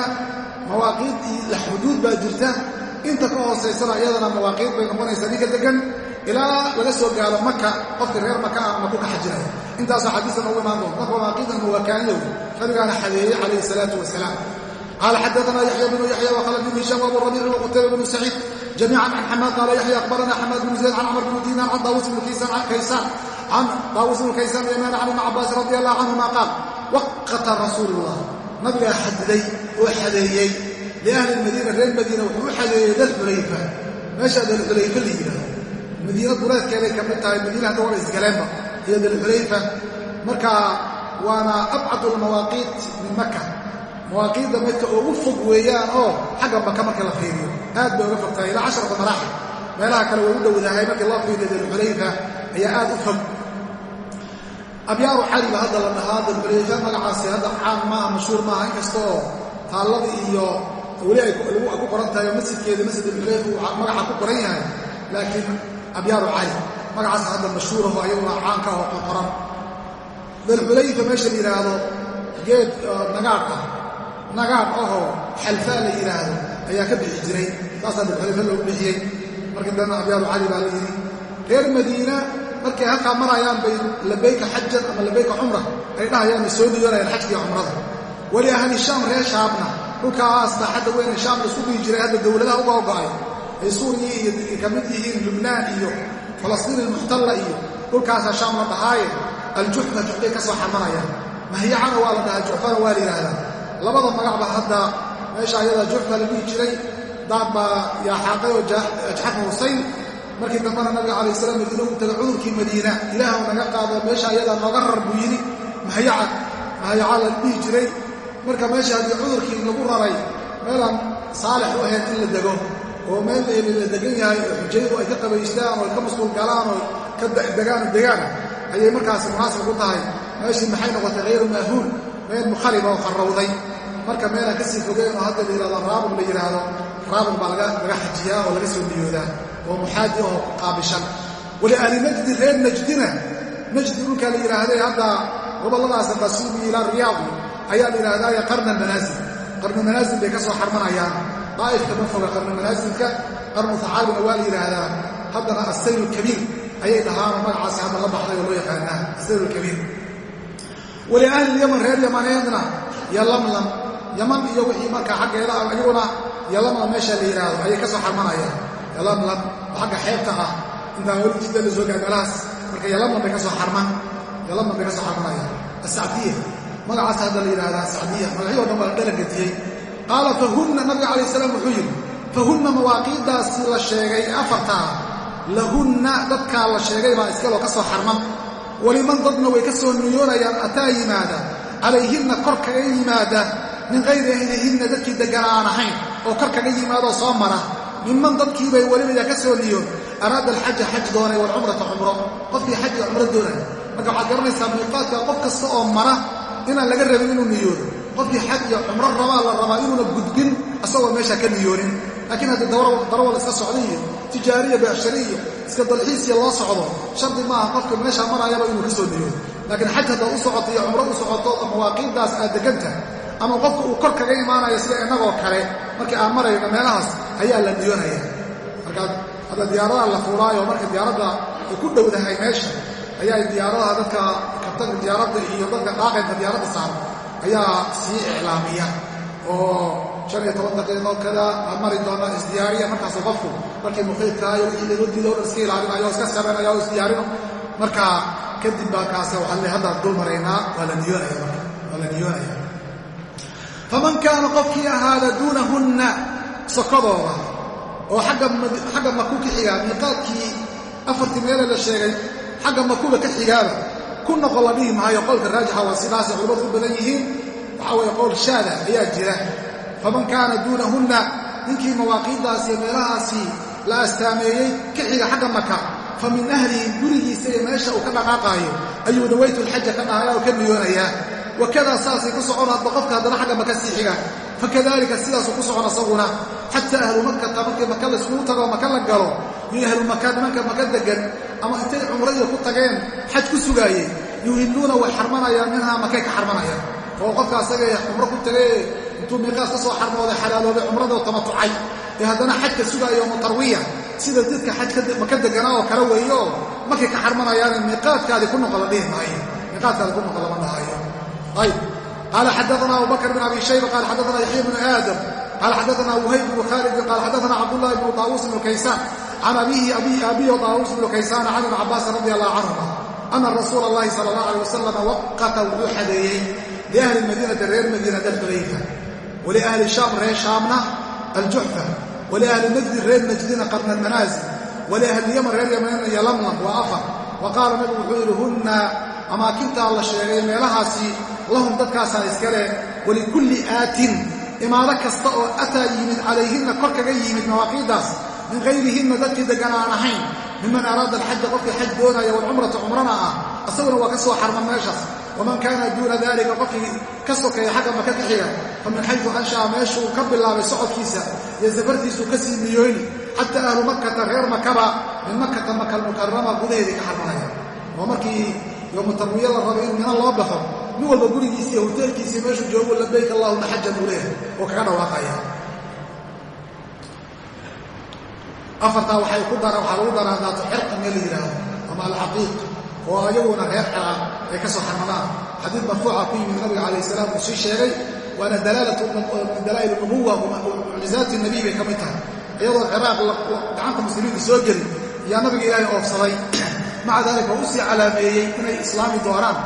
mawaaqiid iyo xuduud baa jirta inta ka hoosaysana iyadana mawaaqiid bay noqonaysaa ninka degan ilaa laga soo gaalo maka qofkii reer maka ah ama ku ka xajinaya intaasoo xadiistan ugu imaan doonta marka mawaaqiidan mawakaaniyow nabigaana xadeeyey calayhi salaatu wasalaam قال xدثنا يحيى بن يحيى وخلد بن هشام وابو الربيع وقتيبة بن سعيد جميعا عن حماد قال يحيى أخبرنا حماد بن زيد عن عمر بن دينار عن طاووس بن كيسان عن طاووس بن كيسان يمان عن ابن عباس رضي الله عنهما قال وقت رسول الله nabigaa xadiday oo xadeeyey liahli madiina reer madiina wuxuu u xadeeyey dalxulayfa meesha dalxulayfa la yidhaahdo madiina duleedkeeday ka mid tahay madiina hadda waa isgaleenba iyo dalxulayfa marka waana abcadu lmawaaqiit min maka mawaaqiidda midka ugu fog weeyaan oo xagga maka marka la fiiriyo aad bay uga fogtahay ilaa casharata maraaxil meelaha kale way u dhowdahay markii loo fiiriyo dalxulayfa ayaa aad u fog abyaaru caliba hadda la dhahaa dalxulayfa magacaasi hadda caan maaha mashhuur maaha inkasta oo taallada iyo weli ay ku qoran tahay masjidkeeda masjid magaca ku qoran yahay. Laakiin abyaaru cali magacaas hadda mashhuuraho ayaguna caanka oo qoran. Dalxulayfa meesha la yidhaahdo geed nagaadh ah. Nagaadh ahoo xalfaa la yidhaahdo ayaa ka bixi jiray. Saasaa dalxulayfa loogu bixiyey. Markii dana abyaaru cali baa la yidhi reer madiina markay halkaa marayaan bay labayka xajan ama labayka cumra ay dhahayaan soo niyoonayaan xajkiiyo cumrada. Weli ahli shaam reer shaamna dhulkaas baaxadda weyne shaam la isku dhihi jiray hadda dowladaha uga ogo'ay ay suuriya iyo ka mid yihiin lubnaan iyo falastiin almuxtalla iyo dhulkaasaa shaam la dhahaaye aljuxfa juxbay ka soo xarmanayaan mahyacana waa la dhahaa juxfana waa la yidhaahdaa. Labada magacba hadda meesha ayadaa juxfa la dhihi jiray daad baa yaaxaaqay oo jaxfa husayn. Markii dambena nabiga calayh salaam madiina uu tagay cudurkii madiina ilaahw naga qaado meesha ayadaa nooga rar buu yidhi mahyaca mahyaca la dhihi jiray marka meesha haddii cudurkii lagu raray meelaan saalix u ahayn in la dego oo meel la degan yahay oo xujayadu ay ka qabaystaan oo ay ka masquul galaan oo ka degaan degaan ayay markaasi munaasib ku tahay. Meeshii maxay noqotay hayru maahuul meel mukhariba oo kharrawday marka meelaan ka sii fogeen oo hadda la yidhahdo raabug la yidhaahdo raabug baa laga xajiyaa oo laga soo niyoodaa oo muxaadi oo qaabishan. Wali ahli najdi reer najdina najdi dhulkaa la yidhaahday hadda gobolladaas qasuumi ilaa riyaadi ayaa la yidhahdaaye qarna manaasil qarnu manaasil bay ka soo xarmanayaan. Daa'ifka ma foga qarnu manaasilka qarnu saxaabina waa la yidhaahdaa haddana asayl kabiir. Ayay dhahaanoo magacaasi hadda la baxday oo loo yaqaanaa asayl kabiir. Wali ahli yaman reer yamaneedna yolamlam yaman iyo wixii markaa xaggeeda iyaguna yolamlam meesha la yidhaahdo ayay ka soo xarmanayaan. Yalamlam xagga xeebta ah intaan weli jidda la soo gaar meelahaas marka yalamlam bay ka soo xarman. Yalamlam bay ka soo xarmanayaan. Asacdiya magacaas hadda la yidhahdaa sacdiya magacyadoo dhan baa la dhalagediyey qaala fahunna nabiga calayh salaam wuxuu yidhi fahunna mawaaqiiddaasi la sheegay afartaa lahunna dadkaa la sheegay baa iskaloo ka soo xarman. Weliman dadna way ka soo niyoonayaan ataa yimaada. Calayhinna kor kaga yimaada min hayri ahlihinna dadkii deggan aan ahayn oo kor kaga yimaadoo soo mara. Minman dadkiibay welibayaa ka soo niyoon. Araada alxaja xaj doonay walcumrata cumro. Qofkii xaj cumro doonay. Marka waxaad garanaysaa miiqaadka qof kasta oo mara inaan laga rabin inuu niyoodo qofkii xaj iyo cumro rabaa la rabaa inuuna gudbin asagoo meesha ka niyoonin laakiin haddii darawal iska socda iyo tijaariya beecshari iska dalxiisiya loo socdo shardi maaha qofka meeshaa maraayaba inuu ka soo niyoodo laakiin xaj haddaad u socoto iyo cumro u socoto mawaaqiiddaas aad deganta ama qofka uu kor kaga imaanayo sida innagoo kale markii aan marayno meelahaas ayaa la niyoonaya markaa hadda diyaaradaha la fuulaayo marka diyaaradda ay ku dhowdahay meesha ayaa diyaaradaha dadka kabtanka diyaaradda iyo dadka dhaaqaynka diyaaradda saara ayaa sii iclaamiya oo shan iyo toban daqiiqo kada aan mari doona isdiyaariya markaasu qofku markii muqiidkaayo diido o dhan iska ilaalinayo o iska sameynaya o isdiyaarino. Marka kadib baa kaase waxaa le haddaan dul waa la niyoonaya marka waa la niyoonaya faman kaana qofkii ahaada duunahunna sokodooda oo xagga maku ka xigaa miiqaadkii afartii meele la sheegay xagga makuba ka xigaaba ku noqon la dhihi maayo qowlka raajixa waa sidaasay culimmadu ku badan yihiin. Waxaa weeye qowl shaada ayaa jira. Faman kaana duunahunna ninkii mawaaqiiddaas iyo meelahaasi la astaameeyey ka xiga xagga maka fa min ahlihi gurigiisa iyo meesha uu ka dhaqaaqaayo ayuu nawaytulxaja ka dhahaya oo ka niyoonayaa wakadaa saasay ku socon hadba qofka haddana xagga maka sii xiga. Fakadalika sidaasuu ku socon asaguna xataa ahlu makata markii maka la iskugu tago maka la galo iyo ahlu maka nimanka maka degan ama intay cumradiida ku tageen xaj ku sugaayey yuhilluuna way xarmanayaan minhaa makay ka xarmanayaan. Oo qofka asaga cumro ku tagay intuu miiqaas ka soo xarmooday xalaaloobay cumradoo tamatucay. Ee haddana xajka sugaayo mutarwiya sida dadka xajka maka deganaa oo kale weeyo oo markay ka xarmanayaane miiqaadkaadii ku noqo la dhihi maayo. Miiqaadkaadi ku noqo lama dhahayo ayb qaala xadaana abu bakr bn abi shayba qaala xadaana yaxya bnu aadam qaala xadaana wuhayb bnu khaalidin qaala xadaana cabdullahi bnu daawuus bnu kaysaan can abihi abiyo daawuus bnu kaysaan can ibn cabbaas radi allahu canhuma ana rasuula allahi sala allah alay wasalam waqata wuxuu xadeeyey liahli madiinati reer madiina dalxulayfa waliahli shaam reer shaamna aljuxfa waliahli najdi reer najdina qarna almanaasil waliahli yaman reer yamanna iyo lamlam waa afar wa qaala nabigu wuxuu yidhi hunna amaakintaa la sheegay meelahaasi lahum dadkaasaa iskale walikulli aatin imaado kasta oo ataa yimid calayhinna kor kaga yimid mawaaqiiddaas min hayrihinna dadkii deggan aan ahayn miman araada alxaja qofkii xaj doonaya walcumrata cumrana ah asaguna waa ka soo xarman meeshaas waman kaana duuna dalika qofkii ka sokeeya xagga maka ka xiga fa min xayu ansha'a meeshuu ka bilaabay socodkiisa iyo safartiisuu ka sii niyooyni xataa ahlu makata reer makaba min makata maka almukarama gudaheedii ka xarmanaya oo markii yoomu tarwiya la rabo in mina loo baxo nin walba gurigiisi iyo hoteelkiisii meeshuu joogo labayk allahuma xajan uu leeyahay kaga dhawaaqaya afartaa waxay ku dara waxaa lagu daraa daatu xirqa meel la yidhaahdo ama alcaqiiq oo ayaguna reer xiraan ay ka soo xarmadaan xadiid marfuuca ku yimid nabiga calayh salaam uu sii sheegay waana dalaalatu min dalaa'il nubuwa mucjizaati nabiy bay ka mid tahay. Iyadoo ciraaq gacanta muslimiinta soo gelin ayaa nabiga ilaahay oofsaday. Maca daalika waa u sii calaameeyey inay islaami doonaan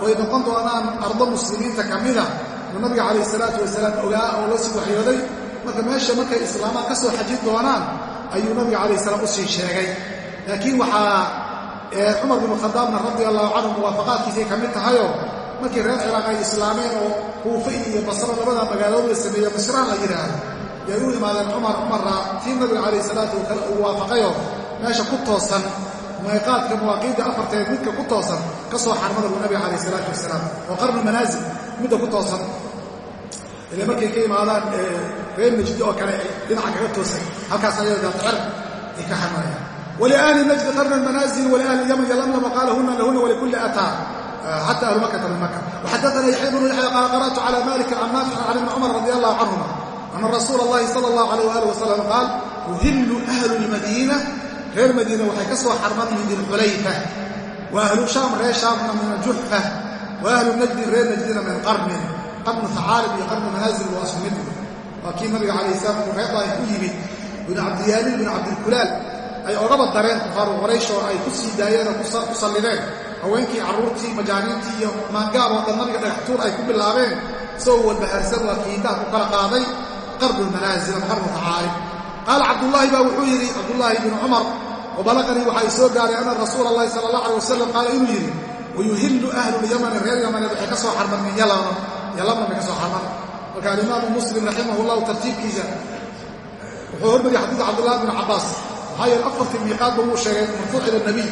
oo ay noqon doonaan ardo muslimiinta ka mida. Uu nabiga calayh salaatu wasalaam ogaa oo loo sii waxyooday? Marka meesha markay islaamaan ka soo xajin doonaan ayuu nabiga calayh salaam u sii sheegay. Laakiin waxaa cumar binu khadaabna radia allahu canhu muwaafaqaadkiisay ka mid tahayoo markii reer ciraaq ay islaameen oo kuufa iyo basro labada magaalood la sameeyo misraan la yidhaahdo yay u imaadeen cumar cumarra tii nabiga calayh salaatu uu waafaqayoo meesha ku toosan miiqaadka mawaaqiidda afarteed midka ku toosan ka soo xarmada buu nabiga calayh salaatu wasalaam oo qarnu manaasil midda ku toosan. Ile markay ka imaadaan reer najdi oo kale dhinaca kaga toosan halkaas ayada daatcir ay ka xarmanayaan waliahli najdi qarna manaasil waliahli yaman yalamlam qaala huna lahuna walikulli ataa xata ahlu makata min maka waxadaana yaxya bnu yaxya qaala qara'tu cala malik can naafic can ibni cumar radi allahu canhuma ana rasuula allahi sala allahu alayh waali wasalam qaal uhillu ahlu lmadiina reer madiina waxay ka soo xarman min dilxulayfa wa ahlu shaam reer shaamna min aljuxfa wa ahlu najdin reer najdina min qarnin. Qarnu facaalib iyo qarnu manaasil waa isku mid waa kii nabiga calayh salaam uu reer daa'if u yimid binu cabdiyaaliil binu cabdilkulaal ay ogaba dareen kufaaru qoraysh oo ay ku sii daayeen oo ku sallideen. Haweenkii carruurtii majaaniintii iyo maangaab oo dhan nabiga dhagaxtuur ay ku bilaabeen. Isagoo walbahaarsan waa kiindaha ku kala qaaday ama qarnu facaalib qaala cabdullaahi baa wuxuu yidhi cabdullaahi binu cumar wabalaqanii waxaa i soo gaaray ana rasuula allahi sala allah alay wasalam qaala inuu yidhi wayuhillu ahlulyamani reer yamaneed waxay ka soo xarman min yalamam yalamam bay ka soo xarman marka alimaamu muslim raximah llahu tartiibkiisa wuxuu hormariyay xadiid cabdullahi bnu cabbaas maxaa yeele afartii miiqaadba wuu sheegay marfuuc ila nabiy.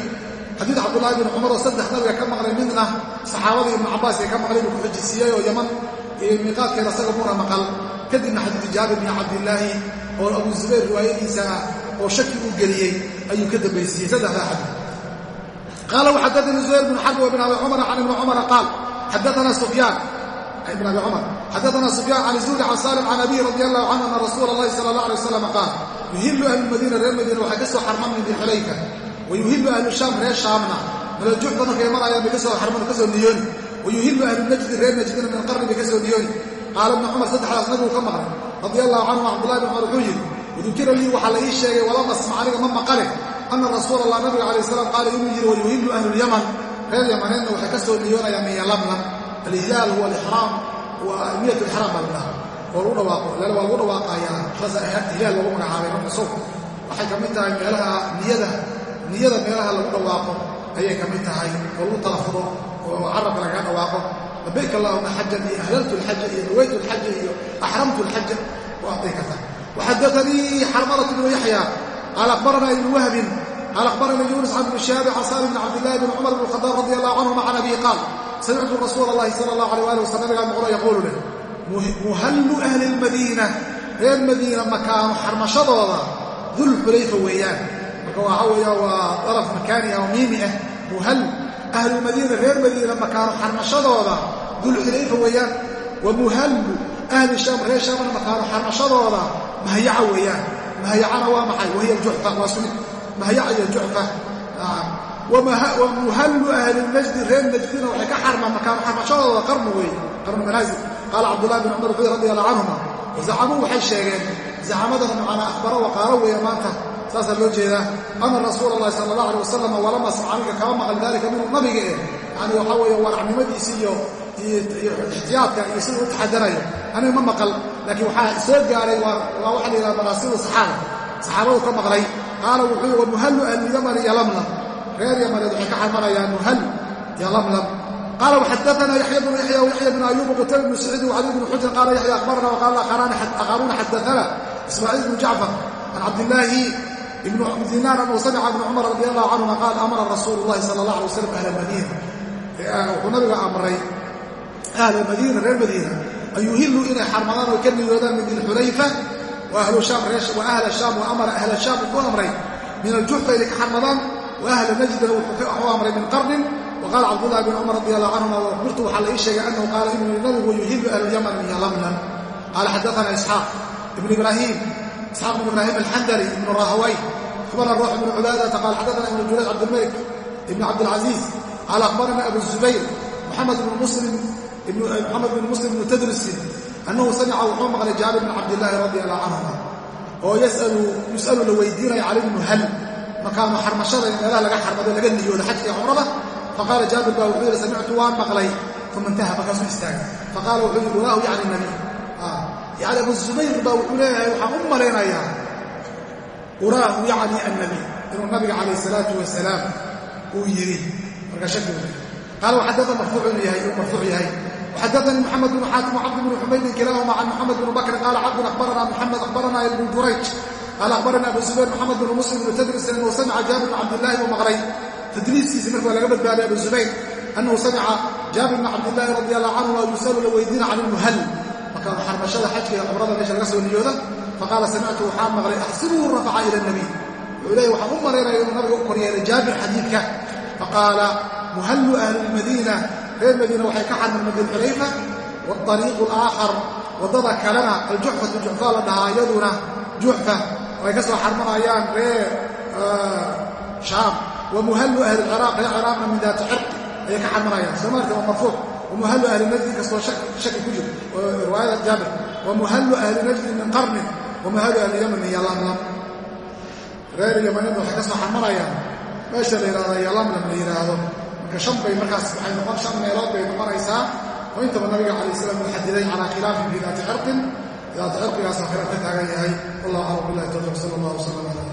Xadiid cabdullaahi bnu cumar oo saddex nabiga ka maqlay midna saxaabadii ibnu cabbaas ee ka maqlay buu ku xujisiiyey oo yaman iyo miiqaadkeeda asaga muuna maqal kadibna xadiidu jaabir bni cabdillaahi oo abu zubayr riwaayadiisa oo shaki uu geliyey ayuu ka dambaysiiyey saddexdaa xadiid qaala waxaddaanii zuhayr bnu xarb wabn abi cumar can ibni cumara qaal xaddaana ibn abi cumar xaddaana sufyaan can zuhri can saalim can abihi radi allahu canhu ana rasuula allahi sala allah alay wasalam qaal yuhillu ahlu madiina reer madiina waxay ka soo xarman min dilxulayka wa yuhillu ahlu shaam reer shaamna malajuxda markay marayaan bay ka soo xarman ka soo niyooni wa yuhillu ahlu najdi reer najdina min qarni bay ka soo niyooni qaala ibnu cumar saddexdaas nabigu ka maqlay radi allahu canhu cabdullahi bn cumar wuxuu yidhi wadukira lii waxaa la ii sheegay walam asmac aniga ma maqale ana rasuula allah nabiga calayh salaam qaala inuu yidhi reer soo niyoonayaan min yalamlam alihlaal huwa alixraam wa niyat lixraam baa la dhaha oo lagu dhawaaqo waa lagu dhawaaqayaa saas ihlaal loogu magacaabay marka sow. Waxay ka mid tahay meelaha niyada niyada meelaha lagu dhawaaqo ayay ka mid tahay. Oo lagu talafudo oo carabka lagaga dhawaaqo. Labayk allahuma xajan iyo ahlaltu alxaja iyo nawaytu alxaja iyo axramtu alxaja waatay ka tahay. Waxadaanii xarmalat bnu yaxya qaala akhbarana ibnu wahbin qaala akhbarana yuunus can bni shihaabi can salim bn cabdillahi bn cumar bn khadaab radi allahu canhuma can abihi qaal samictu rasuula allahi sala allahu alay ali waslam nabigaa muqlo yaquulu leh muhallu ahli lmadiina reer madiina makaanu xarmashadooda dulxulayfa weeyaan marka waxaa weeya waa daraf makaani ah oo miimi ah muhall ahlulmadiina reer madiina makaanu xarmashadooda dulxulayfa weeyaan wa muhallu ahli shaam reer shaamna makaanu xarmashadooda mahyaca weeyaan mahyacana waa maxay wahiya juxfa waa sumid mahyaca iyo juxfa wa muhallu ahli najdi reer najdina waxay ka xarmaan makaanu xarmashadooda qarnu weeye qarnu manaazil qaala cabdullahi bin cumar wuxuu radi allahu canhuma zacamuu waxay sheegeen zacamadana macnaa akhbaro waqaalo weeye maanta saasaa loo jeedaa ana rasuula allahi sala allah alay wasalam walama samcaninka kama maqal daalika minhu nabiga eh yani waxaa weeye waracnimadiisi iyo ixtiyaadka iyo siduu u taxadarayo aniga ma maqal laakiin waxaa soo gaaray waa waxa la yidhaha manaasibu saxaaba saxaabadu ka maqlay qaala wuxuu wamuhallu ahliyaman iyo lamlam reer yamaneed waxay ka xarmanayaan nuhal iyo qaala xadaana yaxya bnu yaxya wyaxya bnu ayuub wqutayb bnu saciid wcali bn xujr qaala yaxya akhbarana wqaala akharuuna xadaana ismaaciil bnu jacfar can cabdilaahi ibn dinar anuu samica ibn cumar radi allahu canhuma qaal amara rasuulu llahi sala allah alay waslam ahla madiina wuxuu nabiga amray ahla madiina reer madiina an yuhiluu inay xarmadaan oo ka niyoodaan min dilxulayfa wa ahla shaam wa amara ahla shaam wuxuu amray. Min aljuxfa inay ka xarmadaan واهل نجد وهو امر من قرن وقال عبد الله بن عمر رضي الله عنهما واخبرت وحل اي شيء انه قال ابن النبي ويهل اهل اليمن من يلملم قال حدثنا اسحاق ابن ابراهيم اسحاق بن ابراهيم الحندري بن راهوي اخبرنا الروح بن عباده قال حدثنا ابن جريج عبد الملك ابن عبد العزيز قال اخبرنا ابو الزبير محمد بن مسلم ابن محمد بن مسلم بن تدرس انه سمع وحوم قال جابر بن عبد الله رضي الله عنهما oo yasalu yusalu la weydiinaya cali ibnu hal makaanu xarmashada iyo meelaha laga xarmado laga niyoodo xajka iyo cumrada faqaala jaabir baa wuxuu yidhi samictu waan maqlay. Uma intaha markaasuu istaagay faqaala wuxuu yidhi walaahu yacni nabiy. Ah, yani abu zubayr baa wuxuu leeyahay waxaan u malaynayaa uraahu yacni annabiy inuu nabiga calayh salaatu wasalaam uu yidhi. Markaa shakigu qaala waxadaan marfuucun yahay inuu marfuuc yahay. Xadaanii moxamed bnu xaakim wcabdi bnu xumaydin kilaahuma can moxamed bnu bakrin qaala cabdun akhbaranaa moxamed akhbaranaa ibnu jurayj qaal akhbarana abu zubayr maxamed binu muslim ibnu tadris annahu samica jaabir bn cabdillaahi uu maqlay tadriiskiisi marka waa laga badbaaday abu zubayr annahu samica jaabir bna cabdillaahi radi allah canhu waa yusalu la weydiina can ilmuhal marka xarmashada xajka iyo cumrada meesha laga soo niyooda faqaala samictu waxaa maqlay axsibuhu rafaca ila nabiy wuxuu leeya waxaan u malaynaya inuu nabiga u koryeelay jaabir xadiidka faqaala muhallu ahli lmadiina reer madiina waxay ka xarmeen madinxulayfa waariiqu alaakhar waddada kalena aljuxfatu juxfaa la dhahaa iyaduna juxfa oo ay ka soo xarmanayaan reer shaam. Wa muhallu ahli ciraaq reer ciraaqna min daati cirqi ayay ka xarmanayaan. Soo maarta waa marfuuc wa muhallu ahli najdi kastoo shaki ku jiro. Riwaayada jaabir. Wa muhallu ahli najdi min qarnin wa muhallu ahli yaman min yalamlam reer yamanina waxay ka soo xarmanayaan. Meesha la yidhahda yalamlam la yidhaahdo shan bay markaas waxay noqon shan meelood bay noqonaysaa. Oo intaba nabiga calayh salaam uu xadiday calaa khilaafin fii daati cirqin daati cirqigaasoo khilaaf ka taagan yahay. Wallahu aclam billahi tawfiiq sala allah wasalam ala